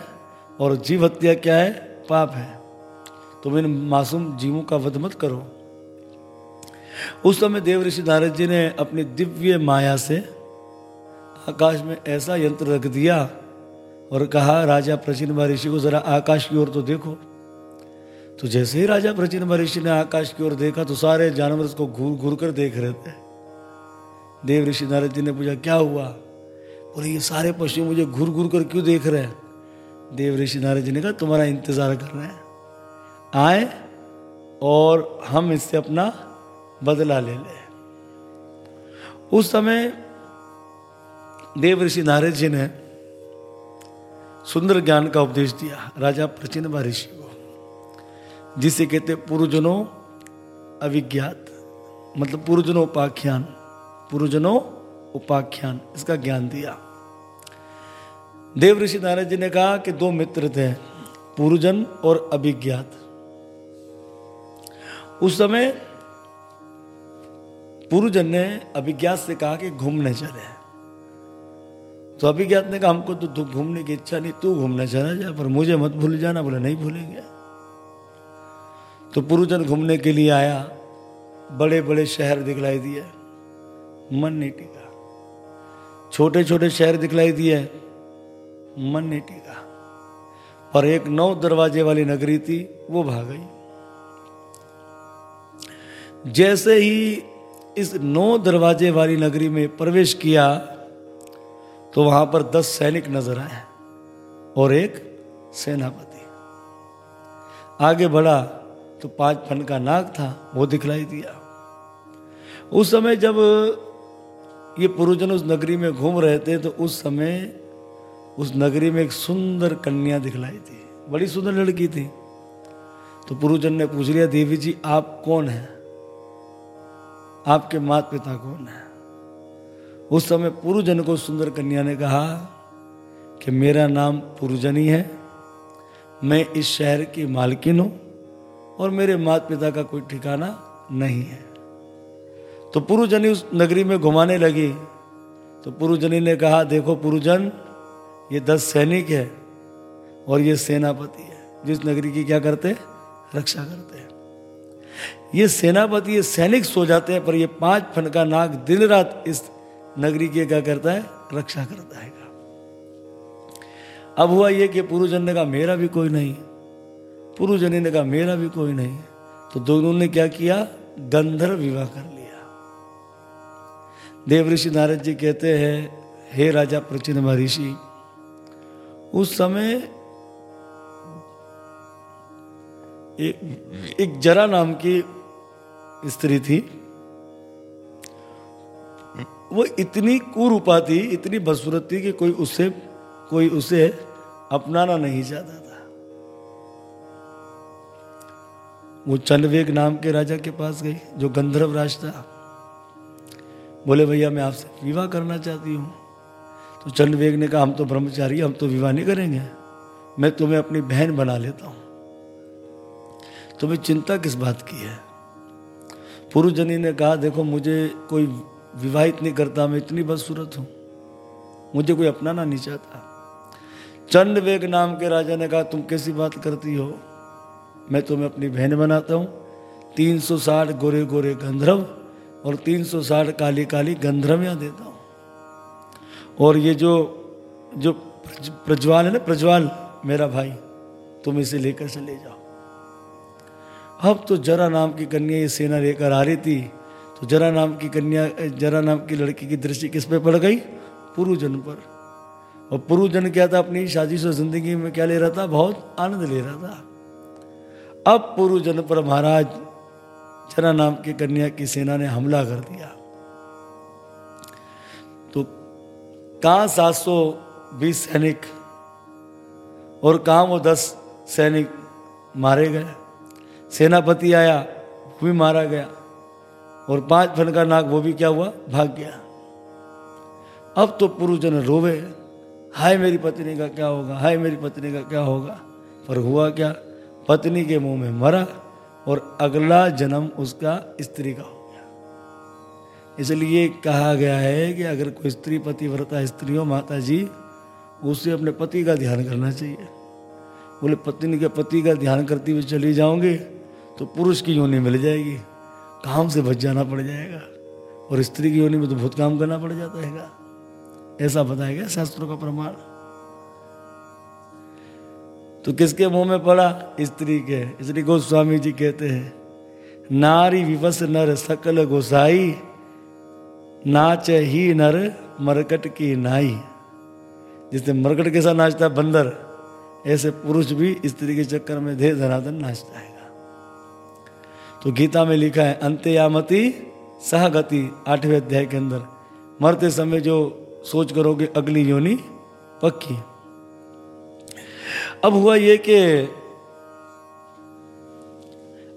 और जीव हत्या क्या है? पाप है। तुम इन मासूम जीवों का वध मत करो। उस समय देव ऋषि नारद जी ने अपनी दिव्य माया से आकाश में ऐसा यंत्र रख दिया और कहा, राजा प्रचीन महर्षि को जरा आकाश की ओर तो देखो। तो जैसे ही राजा प्रचीन महर्षि ने आकाश की ओर देखा तो सारे जानवर उसको घूर घूर कर देख रहे थे। देव ऋषि नारद जी ने पूछा, क्या हुआ? बोले, ये सारे पशु मुझे घूर घूर कर क्यों देख रहे हैं? देव ऋषि नारद जी ने कहा, तुम्हारा इंतज़ार कर रहे हैं। आए और हम इससे अपना बदला ले लें। उस समय देव ऋषि नारद जी ने सुंदर ज्ञान का उपदेश दिया, राजा प्रचिन महर्षि को, जिसे कहते पूर्वजनों अविज्ञात मतलब पूर्वजनों उपाख्यान पूर्वजनों उपाख्यान, इसका ज्ञान दिया। देव ऋषि नारद जी ने कहा कि दो मित्र थे पूर्वजन और अभिज्ञात। उस समय पूर्वजन ने अभिज्ञात से कहा कि घूमने चले। तो अभिज्ञात ने कहा, हमको तो घूमने की इच्छा नहीं, तू घूमने चला जा, पर मुझे मत भूल जाना, बोले, नहीं भूलेंगे। तो पूर्वजन घूमने के लिए आया बड़े बड़े शहर दिखलाई दिए। मन नहीं टिका। छोटे छोटे शहर दिखलाई दिए, मन नहीं टिका। पर एक नौ दरवाजे वाली नगरी थी, वो भाग गई जैसे ही इस नौ दरवाजे वाली नगरी में प्रवेश किया तो वहाँ पर दस सैनिक नज़र आए और एक सेनापति। आगे बढ़ा तो पाँच फन का नाग था, वो दिखलाई दिया। उस समय जब ये पुरुजन उस नगरी में घूम रहे थे तो उस समय उस नगरी में एक सुंदर कन्या दिखलाई थी। बड़ी सुंदर लड़की थी। तो पुरुजन ने पूछ लिया, देवी जी, आप कौन हैं? आपके माता पिता कौन है? उस समय पुरुजन को सुंदर कन्या ने कहा कि, मेरा नाम पुरुजनी है। मैं इस शहर की मालकिन हूँ और मेरे माता पिता का कोई ठिकाना नहीं है। तो पुरुजनी उस नगरी में घुमाने लगी। तो पुरुजनी ने कहा, देखो पुरुजन, ये दस सैनिक है और ये सेनापति है, जिस नगरी की क्या करते रक्षा करते हैं। ये सेनापति, ये सैनिक सो जाते हैं, पर ये पाँच फन का नाग दिन रात इस नगरी की क्या करता है? रक्षा करता है। अब हुआ ये कि पुरुजन ने कहा, मेरा भी कोई नहीं। पुरुजनी ने कहा, मेरा भी कोई नहीं। तो दोनों ने क्या किया? गंधर्व विवाह कर लिया। देव ऋषि नारद जी कहते हैं हे राजा प्रचिन महर्षि उस समय एक, एक जरा नाम की स्त्री थी। वो इतनी कुरूपा थी इतनी बदसूरत थी कि कोई उससे कोई उसे अपनाना नहीं चाहता था। वो चंडवेग नाम के राजा के पास गई जो गंधर्व राज था। बोले, भैया, मैं आपसे विवाह करना चाहती हूँ। तो चंडवेग ने कहा, हम तो ब्रह्मचारी, हम तो विवाह नहीं करेंगे। मैं तुम्हें अपनी बहन बना लेता हूँ। तुम्हें चिंता किस बात की है? पुरुजनी ने कहा, देखो, मुझे कोई विवाहित नहीं करता, मैं इतनी बदसूरत हूँ। मुझे कोई अपनाना नहीं चाहता। चंड वेग नाम के राजा ने कहा, तुम कैसी बात करती हो? मैं तुम्हें अपनी बहन बनाता हूँ। 360 गोरे गोरे गंधर्व और 360 काली काली गंधर्वियाँ देता हूँ। और ये जो जो प्रज्वाल है ना, प्रज्वाल, मेरा भाई, तुम इसे लेकर चले जाओ। अब तो जरा नाम की कन्या ये सेना लेकर आ रही थी तो जरा नाम की कन्या, जरा नाम की लड़की की दृष्टि किस पे पड़ गई? पुरुजन पर। और पुरुजन क्या था अपनी शादी से ज़िंदगी में क्या ले रहा था? बहुत आनंद ले रहा था। अब पुरुजन पर महाराज जरा नाम की कन्या की सेना ने हमला कर दिया। तो कहा सात सौ बीस सैनिक और कहा वो दस सैनिक मारे गए? सेनापति आया, वो भी मारा गया और पाँच फन का नाग, वो भी क्या हुआ? भाग गया। अब तो पुरुषजन रोवे। हाय मेरी पत्नी का क्या होगा? हाय मेरी पत्नी का क्या होगा? पर हुआ क्या? पत्नी के मुँह में मरा। और अगला जन्म उसका स्त्री का हो गया। इसलिए कहा गया है कि अगर कोई स्त्री पति व्रता स्त्री हो माता जी उसे अपने पति का ध्यान करना चाहिए। बोले पत्नी के पति का ध्यान करते हुए चली जाओगे तो पुरुष की योनि मिल जाएगी। काम से बच जाना पड़ जाएगा और स्त्री की योनि में तो बहुत काम करना पड़ जाता है ऐसा बताया गया शास्त्रों का प्रमाण। तो किसके मुँह में पड़ा? स्त्री के। इसलिए गोस्वामी जी कहते हैं, नारी विवश नर सकल गोसाई, नाच ही नर मरकट की नाई। जिससे मरकट के साथ नाचता है बंदर, ऐसे पुरुष भी स्त्री के चक्कर में धे धनाधन नाच जाएगा तो गीता में लिखा है अंत्ययामति सहगति, आठवें अध्याय के अंदर, मरते समय जो सोच करोगे अगली योनि पक्की। अब हुआ ये कि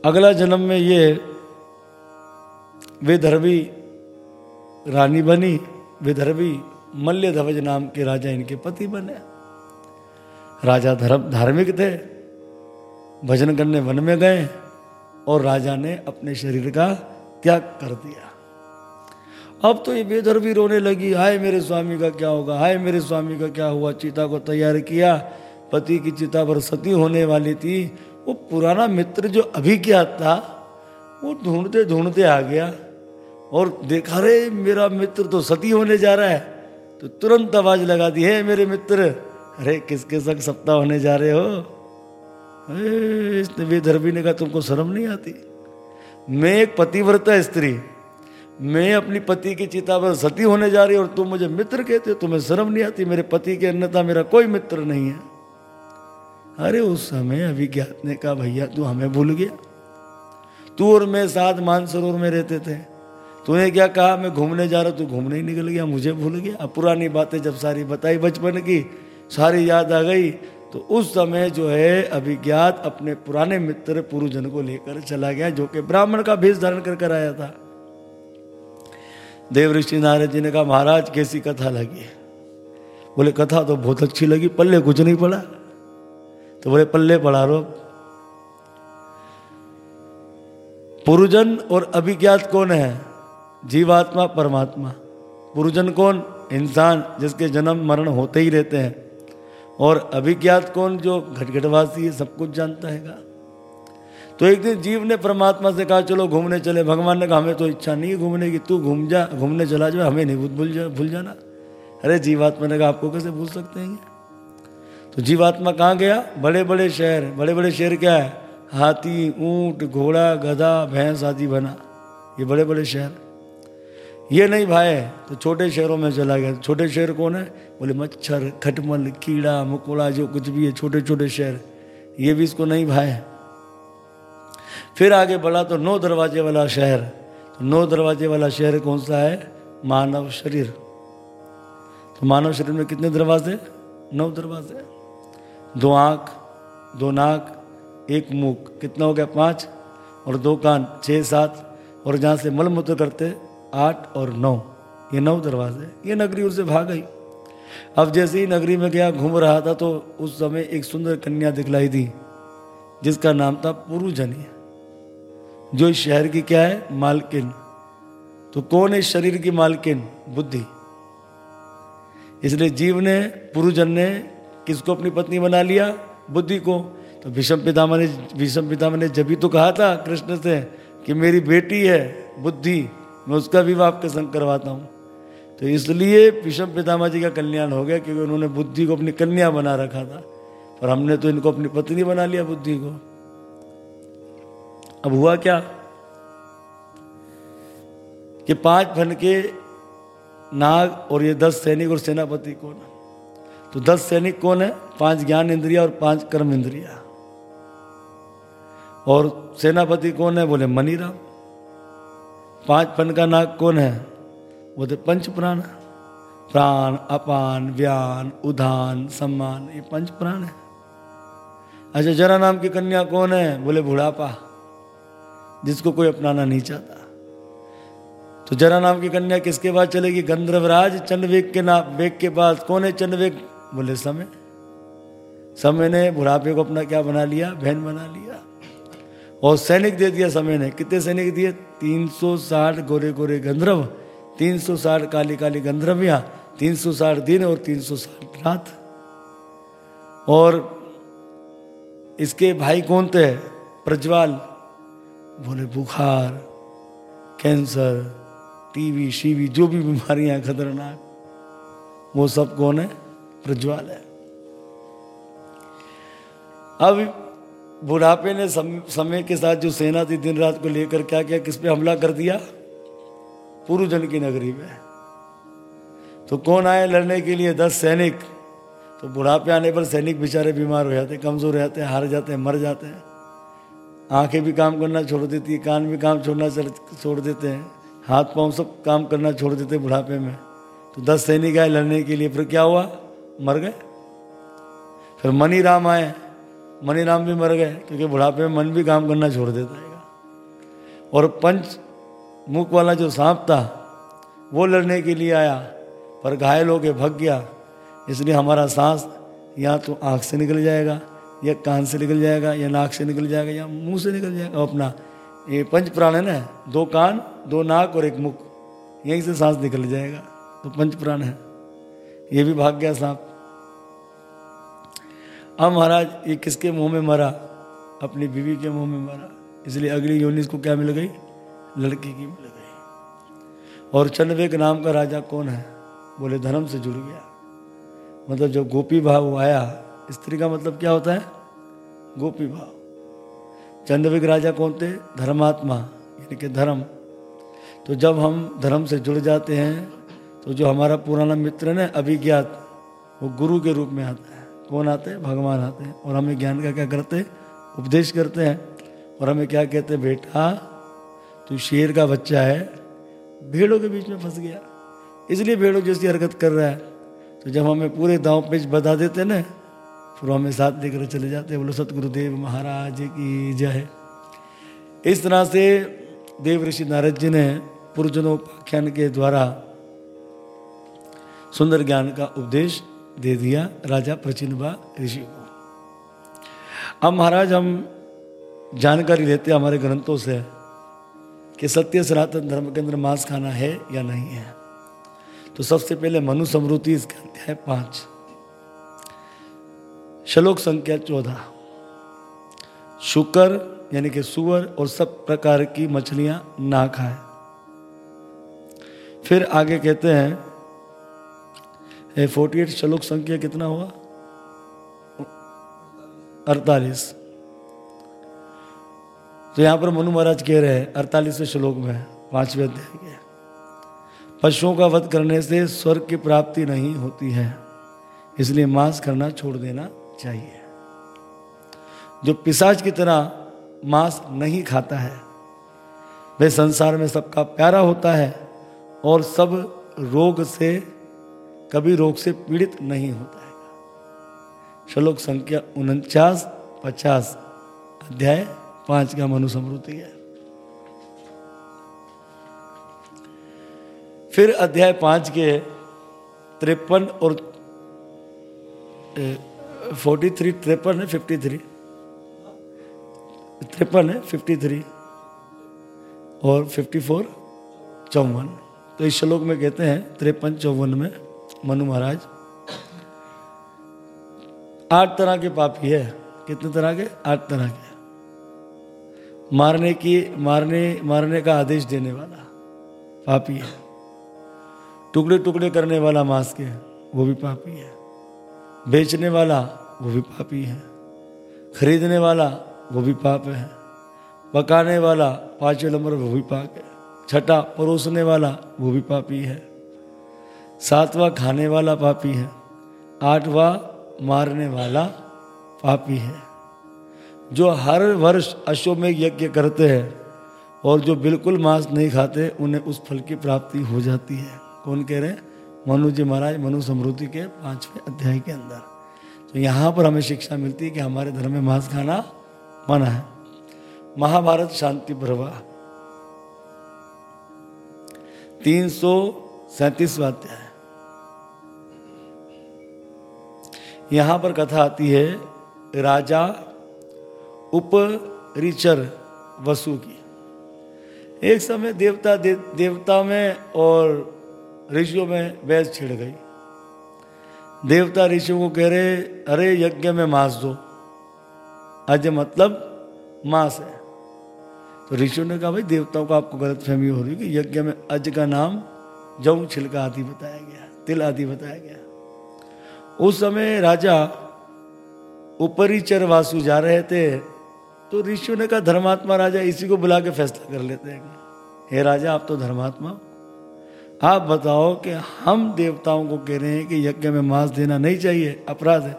अगला जन्म में ये विदर्भी रानी बनी विधर्वी मल्य ध्वज नाम के राजा इनके पति बने। राजा धर्म, धार्मिक थे, भजन करने वन में गए और राजा ने अपने शरीर का त्याग कर दिया। अब तो ये बेदर भी रोने लगी, हाय मेरे स्वामी का क्या होगा? हाय मेरे स्वामी का क्या हुआ? चीता को तैयार किया पति की चिता पर सती होने वाली थी, वो पुराना मित्र जो अभी क्या था, वो ढूंढते ढूंढते आ गया और देखा रे मेरा मित्र तो सती होने जा रहा है। तो तुरंत आवाज़ लगा दी, है, मेरे मित्र, अरे, किसके संग सप्ताह होने जा रहे हो? इसने विदर्भी ने कहा, तुमको शर्म नहीं आती? मैं एक पतिव्रता स्त्री, मैं अपनी पति की चिता पर सती होने जा रही और तुम मुझे मित्र कहते हो, तुम्हें शर्म नहीं आती? मेरे पति के अन्यथा मेरा कोई मित्र नहीं है। अरे उस समय अभिज्ञात ने कहा भैया तू हमें भूल गया। तू और मैं साथ मानसरोवर में रहते थे। तूने क्या कहा, मैं घूमने जा रहा, तू घूमने ही निकल गया, मुझे भूल गया। अब पुरानी बातें जब सारी बताई बचपन की, सारी याद आ गई तो उस समय जो है अभिज्ञात अपने पुराने मित्र पुरुजन को लेकर चला गया, जो कि ब्राह्मण का भेष धारण कर कर आया था। देव ऋषि नारद जी ने कहा, महाराज, कैसी कथा लगी? बोले, कथा तो बहुत अच्छी लगी, पल्ले कुछ नहीं पड़ा। तो बोले, पल्ले पढ़ा रो। पुरुजन और अभिज्ञात कौन है? जीवात्मा, परमात्मा। पुरुजन कौन? इंसान, जिसके जन्म, मरण होते ही रहते हैं। और अभिज्ञात कौन जो घटघटवासी है, सब कुछ जानता है तो एक दिन जीव ने परमात्मा से कहा, चलो घूमने चले। भगवान ने कहा, हमें तो इच्छा नहीं है घूमने की। तू घूम जा, घूमने चला जाओ हमें नहीं भूल जा भूल जाना। अरे, जीवात्मा ने कहा, आपको कैसे भूल सकते हैं तो जीवात्मा कहाँ गया? बड़े बड़े शहर। बड़े बड़े शहर क्या है? हाथी, ऊँट, घोड़ा, गधा, भैंस आदि बना। ये बड़े बड़े शहर। ये नहीं भाए तो छोटे शहरों में चला गया। छोटे शहर कौन है? बोले मच्छर, खटमल, कीड़ा, मकोड़ा, जो कुछ भी है छोटे छोटे शहर। ये भी इसको नहीं भाए फिर आगे बढ़ा तो नौ दरवाजे वाला शहर। तो नौ दरवाजे वाला शहर कौन सा है? मानव शरीर। तो मानव शरीर में कितने दरवाजे? नौ दरवाजे। दो आँख, दो नाक, एक मुख कितना हो गया? पाँच। और दो कान छः सात। और जहाँ से मलमूत्र करते, आठ और नौ। ये नौ दरवाजे ये नगरी उससे भाग गई अब जैसे ही नगरी में गया, घूम रहा था तो उस समय एक सुंदर कन्या दिखलाई दी, जिसका नाम था पुरुजनी। जो इस शहर की क्या है? मालकिन। तो कौन है शरीर की मालकिन? बुद्धि। इसलिए जीव ने, पुरुजन ने किसको अपनी पत्नी बना लिया? बुद्धि को। तो भीषम पितामह ने भीषम पितामह ने जब भी तो कहा था कृष्ण से कि मेरी बेटी है, बुद्धि, मैं उसका भी विवाह आपके संग करवाता हूँ। तो इसलिए विषम पितामा जी का कल्याण हो गया क्योंकि उन्होंने बुद्धि को अपनी कन्या बना रखा था। और हमने तो इनको अपनी पत्नी बना लिया बुद्धि को। अब हुआ क्या? कि पाँच फन के नाग और ये दस सैनिक और सेनापति कौन तो दस सैनिक कौन है? पाँच ज्ञान इंद्रिया और पाँच कर्म इंद्रिया। और सेनापति कौन है? बोले मनीराम। पाँच पन का नाग कौन है? तो पंच प्राण प्राण अपान, व्यान उदान सम्मान, ये पंच प्राण है। अच्छा जरा नाम की कन्या कौन है? बोले बुढ़ापा, जिसको कोई अपनाना नहीं चाहता। तो जरा नाम की कन्या किसके बाद चलेगी? गंधर्वराज चंद्रवेग के नाम वेग के पास। कौन है चंद्रवेग? बोले, समय। समय ने बुढ़ापे को अपना क्या बना लिया? बहन बना लिया। और सैनिक दे दिया समय ने। कितने सैनिक दिए? 360 गोरे गोरे गंधर्व 360 काली काली गंधर्वियाँ 360 दिन और 360 रात। और इसके भाई कौन थे? प्रज्वाल। बोले, बुखार, कैंसर टीवी शीवी जो भी बीमारियाँ खतरनाक। वो सब कौन है? प्रज्वाल है। अब बुढ़ापे ने समय के साथ जो सेना थी दिन रात को लेकर क्या किया, किस पे हमला कर दिया? जन की नगरी में। तो कौन आए लड़ने के लिए? दस सैनिक। तो बुढ़ापे आने पर सैनिक बेचारे बीमार हो जाते, कमज़ोर हो जाते, हार जाते हैं मर जाते हैं। आँखें भी काम करना छोड़ देती है, कान भी काम छोड़ना छोड़ देते हैं। हाथ पाँव सब काम करना छोड़ देते हैं बुढ़ापे में। तो दस सैनिक आए लड़ने के लिए, फिर क्या हुआ? मर गए। फिर मनी राम आए। मनी राम भी मर गए, क्योंकि बुढ़ापे में मन भी काम करना छोड़ देता है। और पंच मुख वाला जो सांप था, वो लड़ने के लिए आया, पर घायल होके भग गया। इसलिए हमारा सांस या तो आँख से निकल जाएगा, या कान से निकल जाएगा, या नाक से निकल जाएगा, या मुँह से निकल जाएगा। अपना ये पंच प्राण है ना, दो कान, दो नाक और एक मुख, यहीं से सांस निकल जाएगा। तो पंच प्राण है। ये भी भाग गया सांप। अब महाराज, ये किसके मुँह में मरा? अपनी बीवी के मुँह में मरा। इसलिए अगली योनि को क्या मिल गई? लड़की की मिल गई। और चंडवेक नाम का राजा कौन है? बोले, धर्म से जुड़ गया। मतलब जब गोपी भाव आया, स्त्री का मतलब क्या होता है? गोपी भाव। चंडविक राजा कौन थे? धर्मात्मा, यानी कि धर्म। तो जब हम धर्म से जुड़ जाते हैं तो जो हमारा पुराना मित्र है अभिज्ञात, वो गुरु के रूप में आता है। कौन आते हैं, भगवान आते हैं और हमें ज्ञान का क्या करते हैं? उपदेश करते हैं। और हमें क्या कहते हैं? बेटा, तू शेर का बच्चा है। भेड़ों के बीच में फंस गया। इसलिए भेड़ों जैसी हरकत कर रहा है। तो जब हमें पूरे दांव पेच बता देते ना, फिर हमें साथ लेकर चले जाते बोलो, सतगुरुदेव महाराज की जय। इस तरह से देव ऋषि नारद जी ने पुरजनोपाख्यान के द्वारा सुंदर ज्ञान का उपदेश दे दिया राजा प्रचिनबा ऋषि को। अब महाराज, हम जानकारी लेते हैं हमारे ग्रंथों से कि सत्य सनातन धर्म के अंदर मांस खाना है या नहीं है। तो सबसे पहले मनु समृति इसका अध्याय पाँच। श्लोक संख्या चौदह। शुकर, यानी कि सुअर और सब प्रकार की मछलियाँ ना खाए। फिर आगे कहते हैं फोर्टी एट श्लोक संख्या कितना हुआ? अड़तालीस। तो यहाँ पर मनु महाराज कह रहे हैं, अड़तालीसवें श्लोक में, पाँचवें अध्याय के। पशुओं का वध करने से स्वर्ग की प्राप्ति नहीं होती है, इसलिए मांस करना छोड़ देना चाहिए। जो पिसाज की तरह मांस नहीं खाता है, वे संसार में सबका प्यारा होता है और सब रोग से कभी रोग से पीड़ित नहीं होता है श्लोक संख्या उनचास, पचास, अध्याय पाँच का मनुस्मृति है। फिर अध्याय पाँच के तिरपन और फोर्टी थ्री तिरपन है फिफ्टी थ्री तिरपन है फिफ्टी थ्री और फिफ्टी फोर चौवन। तो इस श्लोक में कहते हैं, तिरपन, चौवन में मनु महाराज, आठ तरह के पापी है। कितने तरह के? आठ तरह के। मारने की, मारने मारने का आदेश देने वाला पापी है। टुकड़े टुकड़े करने वाला मांस के, वो भी पापी है। बेचने वाला, वो भी पापी है। खरीदने वाला, वो भी पाप है। पकाने वाला, पाँचवें नंबर, वो भी पाप है। छठा, परोसने वाला, वो भी पापी है। सातवां खाने वाला पापी है, आठवां मारने वाला पापी है। जो हर वर्ष अश्वमेघ यज्ञ करते हैं और जो बिल्कुल मांस नहीं खाते, उन्हें उस फल की प्राप्ति हो जाती है। कौन कह रहे हैं? मनु जी महाराज, मनु समृद्धि के पाँचवें अध्याय के अंदर। तो यहाँ पर हमें शिक्षा मिलती है कि हमारे धर्म में मांस खाना मना है। महाभारत शांति प्रभा तीन सौ सैतीसवा अध्याय। यहाँ पर कथा आती है राजा उपरिचर वसु की। एक समय देवता दे, देवता में और ऋषियों में बैस छिड़ गई। देवता ऋषियों को कह रहे अरे यज्ञ में मांस दो। अज मतलब मांस है। तो ऋषियों ने कहा भाई देवताओं को आपको गलत फहमी हो रही कि यज्ञ में अज का नाम जऊ छिलका आदि बताया गया तिल आदि बताया गया उस समय राजा ऊपरी चर वासु जा रहे थे तो ऋषियों ने कहा, धर्मात्मा राजा, इसी को बुला के फैसला कर लेते हैं। हे राजा, आप तो धर्मात्मा आप बताओ कि हम देवताओं को कह रहे हैं कि यज्ञ में मांस देना नहीं चाहिए, अपराध है।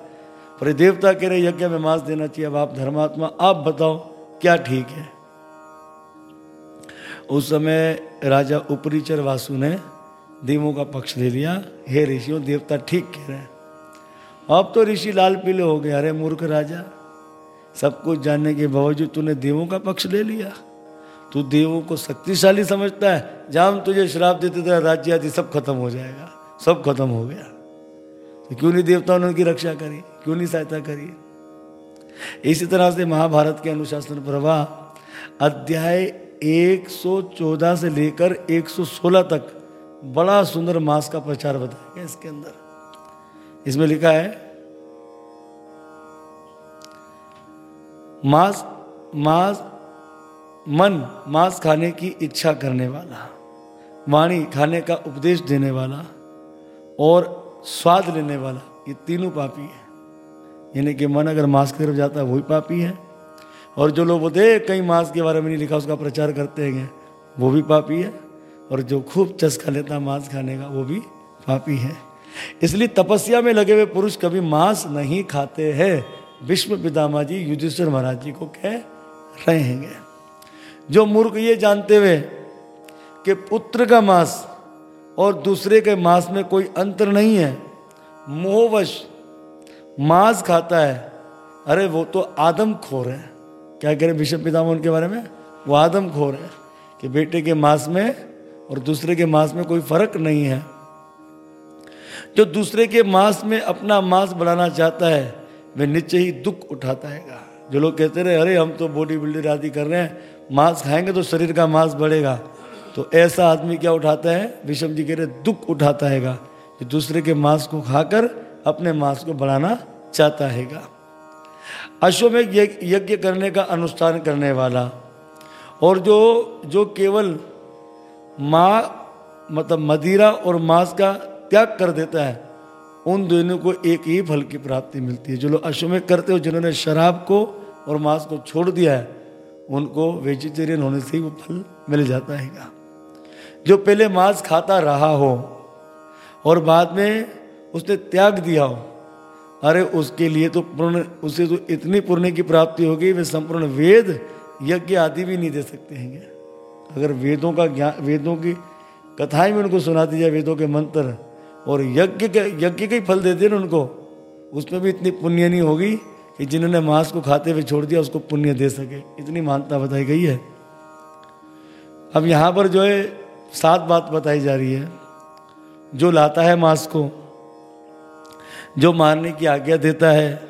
पर देवता कह रहे यज्ञ में मांस देना चाहिए, अब आप धर्मात्मा, आप बताओ क्या ठीक है? उस समय राजा उपरीचर वासु ने देवों का पक्ष ले लिया। हे ऋषियों, देवता ठीक कह रहे हैं। अब तो ऋषि लाल पीले हो गए, अरे मूर्ख राजा। सब कुछ जानने के बावजूद तूने देवों का पक्ष ले लिया। तू देवों को शक्तिशाली समझता है। जहाँ तुझे श्राप देते थे राज्य आदि सब खत्म हो जाएगा, सब खत्म हो गया। तो क्यों नहीं देवताओं ने उनकी रक्षा करी? क्यों नहीं सहायता करी? इसी तरह से महाभारत के अनुशासन प्रवाह, अध्याय 114 से लेकर 116 तक बड़ा सुंदर मास का प्रचार बताया गया इसके अंदर। इसमें लिखा है, मांस मांस, मन, मांस खाने की इच्छा करने वाला, वाणी खाने का उपदेश देने वाला और स्वाद लेने वाला, ये तीनों पापी है। यानी कि मन अगर मांस की तरफ़ जाता है, वही पापी है। और जो लोग बोलते कहीं मांस के बारे में नहीं लिखा, उसका प्रचार करते हैं, वो भी पापी है। और जो खूब चस्का लेता मांस खाने का, वो भी पापी है। इसलिए तपस्या में लगे हुए पुरुष कभी मांस नहीं खाते हैं। विश्व पितामा जी, युधिष्ठिर महाराज जी को कह रहे हैं। जो मूर्ख ये जानते हुए कि पुत्र का मांस और दूसरे के मांस में कोई अंतर नहीं है, मोहवश मांस खाता है, अरे वो तो आदम खोर है। क्या कह रहे विश्व पितामह उनके बारे में? वो आदम खोर है कि बेटे के मांस में और दूसरे के मांस में कोई फ़र्क नहीं है। जो दूसरे के मांस में अपना मांस बनाना चाहता है, वह निश्चय ही दुख उठाता है जो लोग कहते रहे, अरे, हम तो बॉडी बिल्डर आदि कर रहे हैं, मांस खाएँगे तो शरीर का मांस बढ़ेगा। तो ऐसा आदमी क्या उठाता है? विषम जी कह रहे, दुख उठाता है जो दूसरे के मांस को खाकर अपने मांस को बढ़ाना चाहता है अश्वमेघ यज्ञ करने का अनुष्ठान करने वाला और जो जो केवल माँ मतलब मदिरा और मांस का त्याग कर देता है। उन दोनों को एक ही फल की प्राप्ति मिलती है। जो लोग अश्वमेघ करते हो, जिन्होंने शराब को और मांस को छोड़ दिया है, उनको वेजिटेरियन होने से ही वो फल मिल जाता है। जो पहले मांस खाता रहा हो और बाद में उसने त्याग दिया हो, अरे उसके लिए तो पूर्ण, उसे तो इतनी पुण्य की प्राप्ति होगी, वे संपूर्ण वेद यज्ञ आदि भी नहीं दे सकते हैं। अगर वेदों का ज्ञान वेदों की कथाएँ भी उनको सुना दी जाए, वेदों के मंत्र और यज्ञ के यज्ञ के ही फल देते दिए उनको। उसमें भी इतनी पुण्य नहीं होगी कि जिन्होंने मांस को खाते हुए छोड़ दिया, उसको पुण्य दे सके। इतनी मान्यता बताई गई है। अब यहाँ पर जो है, सात बात बताई जा रही है। जो लाता है मांस को, जो मारने की आज्ञा देता है।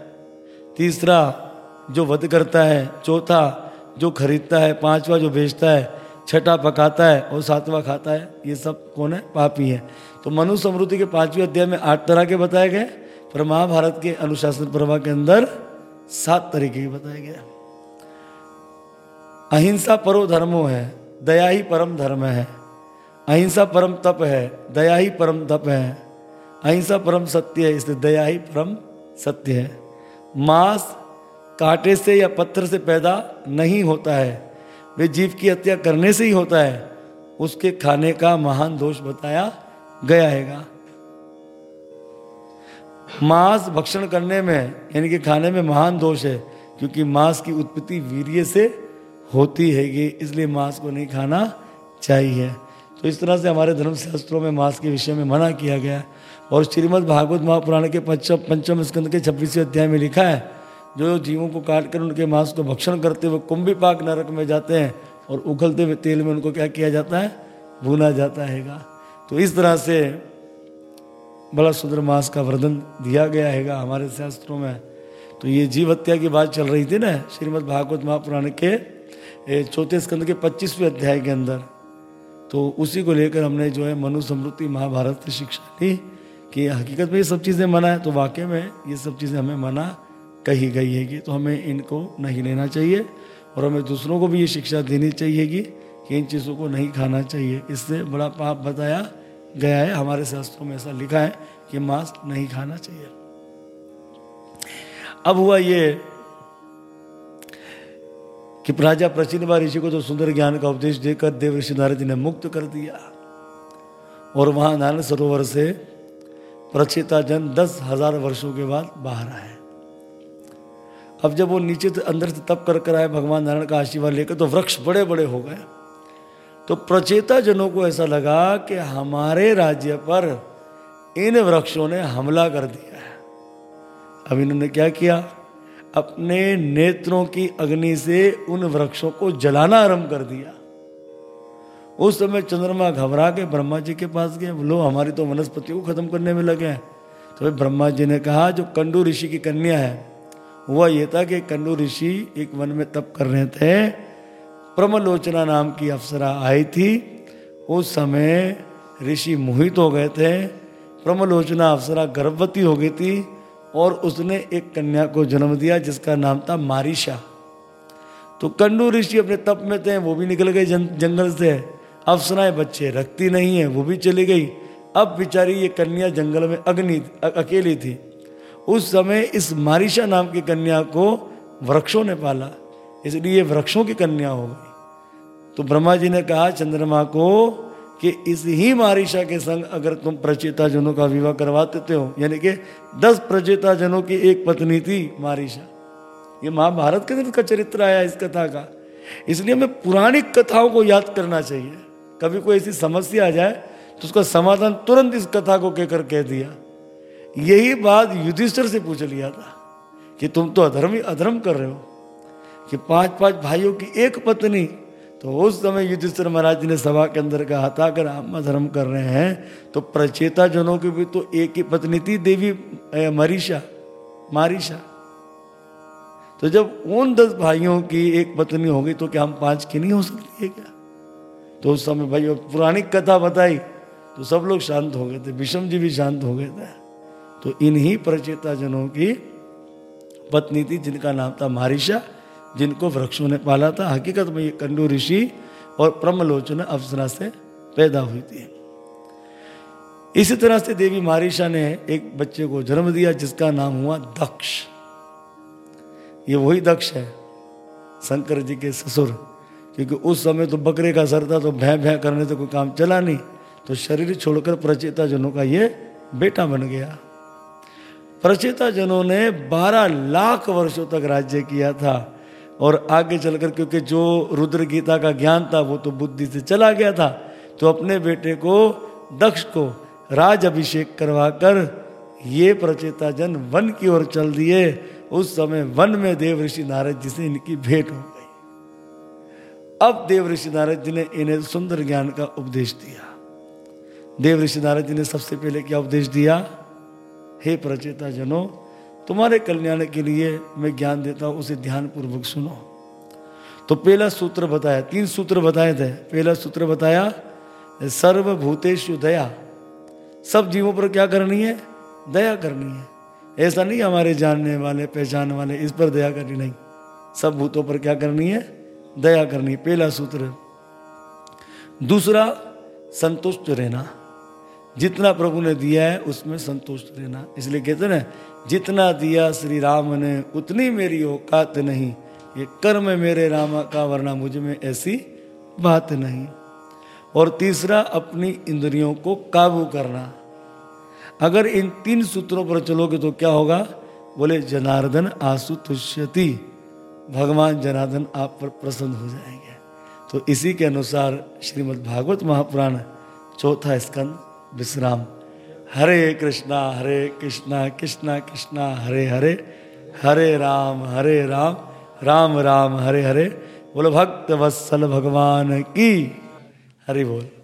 तीसरा, जो वध करता है। चौथा, जो खरीदता है। पांचवा, जो बेचता है। छठा, पकाता है। और सातवां खाता है। ये सब कौन है? पापी है। तो मनु समृद्धि के पाँचवें अध्याय में आठ तरह के बताए गए, पर महाभारत के अनुशासन प्रभा के अंदर सात तरीके के बताए गए। अहिंसा परो धर्मो है दया ही परम धर्म है। अहिंसा परम तप है दया ही परम तप है। अहिंसा परम सत्य है, इसलिए दया ही परम सत्य है। मांस कांटे से या पत्थर से पैदा नहीं होता है, वे जीव की हत्या करने से ही होता है, उसके खाने का महान दोष बताया गया है मांस भक्षण करने में, यानी कि खाने में महान दोष है, क्योंकि मांस की उत्पत्ति वीर्य से होती है इसलिए मांस को नहीं खाना चाहिए। तो इस तरह से हमारे धर्म शास्त्रों में मांस के विषय में मना किया गया। और श्रीमद् भागवत महापुराण के पंचम पंचम स्कंद के छब्बीसवें अध्याय में लिखा है, जो जीवों को काट कर उनके मांस को भक्षण करते हुए कुंभी पाक नरक में जाते हैं, और उखलते हुए तेल में उनको क्या किया जाता है? भूना जाता है तो इस तरह से बड़ा सुंदर मास का वर्णन दिया गया है हमारे शास्त्रों में। तो ये जीव हत्या की बात चल रही थी ना, श्रीमद् भागवत महापुराण के चौथे स्कंद के पच्चीसवें अध्याय के अंदर। तो उसी को लेकर हमने जो है मनु समृद्धि महाभारत से शिक्षा ली कि हकीकत में ये सब चीज़ें मना है तो वाकई में ये सब चीज़ें हमें मना कही गई है कि तो हमें इनको नहीं लेना चाहिए और हमें दूसरों को भी ये शिक्षा देनी चाहिए कि इन चीज़ों को नहीं खाना चाहिए। इससे बड़ा पाप बताया गया है, हमारे शास्त्रों में ऐसा लिखा है कि मांस नहीं खाना चाहिए। अब हुआ ये कि राजा प्रचिन ऋषि को तो सुंदर ज्ञान का उपदेश देकर देव ऋषि नारद ने मुक्त कर दिया। और वहाँ नारायण सरोवर से प्रचिता जन दस हज़ार वर्षों के बाद बाहर आए। अब जब वो नीचे अंदर से तप कर कर आए, भगवान नारायण का आशीर्वाद लेकर तो वृक्ष बड़े बड़े हो गए। तो प्रचेता जनों को ऐसा लगा कि हमारे राज्य पर इन वृक्षों ने हमला कर दिया है। अब इन्होंने क्या किया? अपने नेत्रों की अग्नि से उन वृक्षों को जलाना आरंभ कर दिया। उस समय चंद्रमा घबरा के ब्रह्मा जी के पास गए। लो, हमारी तो वनस्पति को खत्म करने में लगे हैं। तो ब्रह्मा जी ने कहा, जो कंडू ऋषि की कन्या है, हुआ ये था कि कंडू ऋषि एक वन में तप कर रहे थे प्रमलोचना नाम की अप्सरा आई थी। उस समय ऋषि मोहित हो गए थे। प्रमलोचना अप्सरा गर्भवती हो गई थी और उसने एक कन्या को जन्म दिया जिसका नाम था मारिशा तो कंडू ऋषि अपने तप में थे, वो भी निकल गए जंगल से। अप्सराएँ बच्चे रखती नहीं है, वो भी चली गई। अब बेचारी ये कन्या जंगल में अग्नि अकेली थी। उस समय इस मारिशा नाम की कन्या को वृक्षों ने पाला। इसलिए वृक्षों की कन्या हो गई। तो ब्रह्मा जी ने कहा, चंद्रमा को कि इस ही मारिशा के संग अगर तुम प्रचेता जनों का विवाह करवा देते हो, यानी कि दस प्रचेता जनों की एक पत्नी थी मारिशा, ये महाभारत के दिन का चरित्र आया इस कथा का। इसलिए हमें पुरानी कथाओं को याद करना चाहिए। कभी कोई ऐसी समस्या आ जाए तो उसका समाधान तुरंत इस कथा को कहकर कह दिया। यही बात युधिष्ठर से पूछ लिया था कि तुम तो अधर्म ही अधर्म कर रहे हो, कि पाँच पाँच भाइयों की एक पत्नी तो उस समय युधिष्ठिर महाराज ने सभा के अंदर कहा था अगर आप धर्म कर रहे हैं। तो प्रचेता जनों की भी तो एक ही पत्नी थी देवी मरीशा मारिशा तो जब उन दस भाइयों की एक पत्नी होगी तो क्या हम पाँच की नहीं हो सकती है क्या? तो उस समय भाई पुरानी कथा बताई तो सब लोग शांत हो गए थे। विषम जी भी शांत हो गए थे। तो इन्हीं प्रचेता जनों की पत्नी थी जिनका नाम था मारिशा जिनको वृक्षों ने पाला था। हकीकत में ये कंडू ऋषि और प्रमलोचन अप्सरा से पैदा हुई थी। इसी तरह से देवी मारिशा ने एक बच्चे को जन्म दिया, जिसका नाम हुआ दक्ष। ये वही दक्ष है, शंकर जी के ससुर। क्योंकि उस समय तो बकरे का सर था तो भय भय करने से कोई काम चला नहीं। तो शरीर छोड़कर प्रचेता जनों का ये बेटा बन गया। प्रचेता जनों ने 12 लाख वर्षों तक राज्य किया था। और आगे चलकर, क्योंकि जो रुद्र गीता का ज्ञान था, वो तो बुद्धि से चला गया था तो अपने बेटे को, दक्ष को राज अभिषेक करवाकर ये प्रचेता जन वन की ओर चल दिए। उस समय वन में देव ऋषि नारद जी से इनकी भेंट हो गई। अब देव ऋषि नारद जी ने इन्हें सुंदर ज्ञान का उपदेश दिया। देव ऋषि नारद जी ने सबसे पहले क्या उपदेश दिया? हे प्रचेता जनों तुम्हारे कल्याण के लिए मैं ज्ञान देता हूँ, उसे ध्यान पूर्वक सुनो। तो पहला सूत्र बताया, तीन सूत्र बताए थे। पहला सूत्र बताया, सर्वभूतेषु दया। सब जीवों पर क्या करनी है? दया करनी है। ऐसा नहीं, हमारे जानने वाले, पहचान वाले, इस पर दया करनी नहीं। सब भूतों पर क्या करनी है? दया करनी। पहला सूत्र। दूसरा, संतुष्ट रहना। जितना प्रभु ने दिया है, उसमें संतुष्ट रहना। इसलिए कहते ना जितना दिया श्री राम ने, उतनी मेरी औकात नहीं। ये कर्म मेरे रामा का, वरना मुझमें ऐसी बात नहीं। और तीसरा, अपनी इंद्रियों को काबू करना। अगर इन तीन सूत्रों पर चलोगे तो क्या होगा? बोले, जनार्दन आसु तुष्यति। भगवान जनार्दन आप पर प्रसन्न हो जाएँगे। तो इसी के अनुसार श्रीमद् भागवत महापुराण चौथा स्कंद विश्राम। हरे कृष्णा हरे कृष्णा कृष्णा कृष्णा, हरे हरे हरे राम हरे राम राम राम, हरे हरे। बोलो, भक्त वत्सल भगवान की। हरि बोल।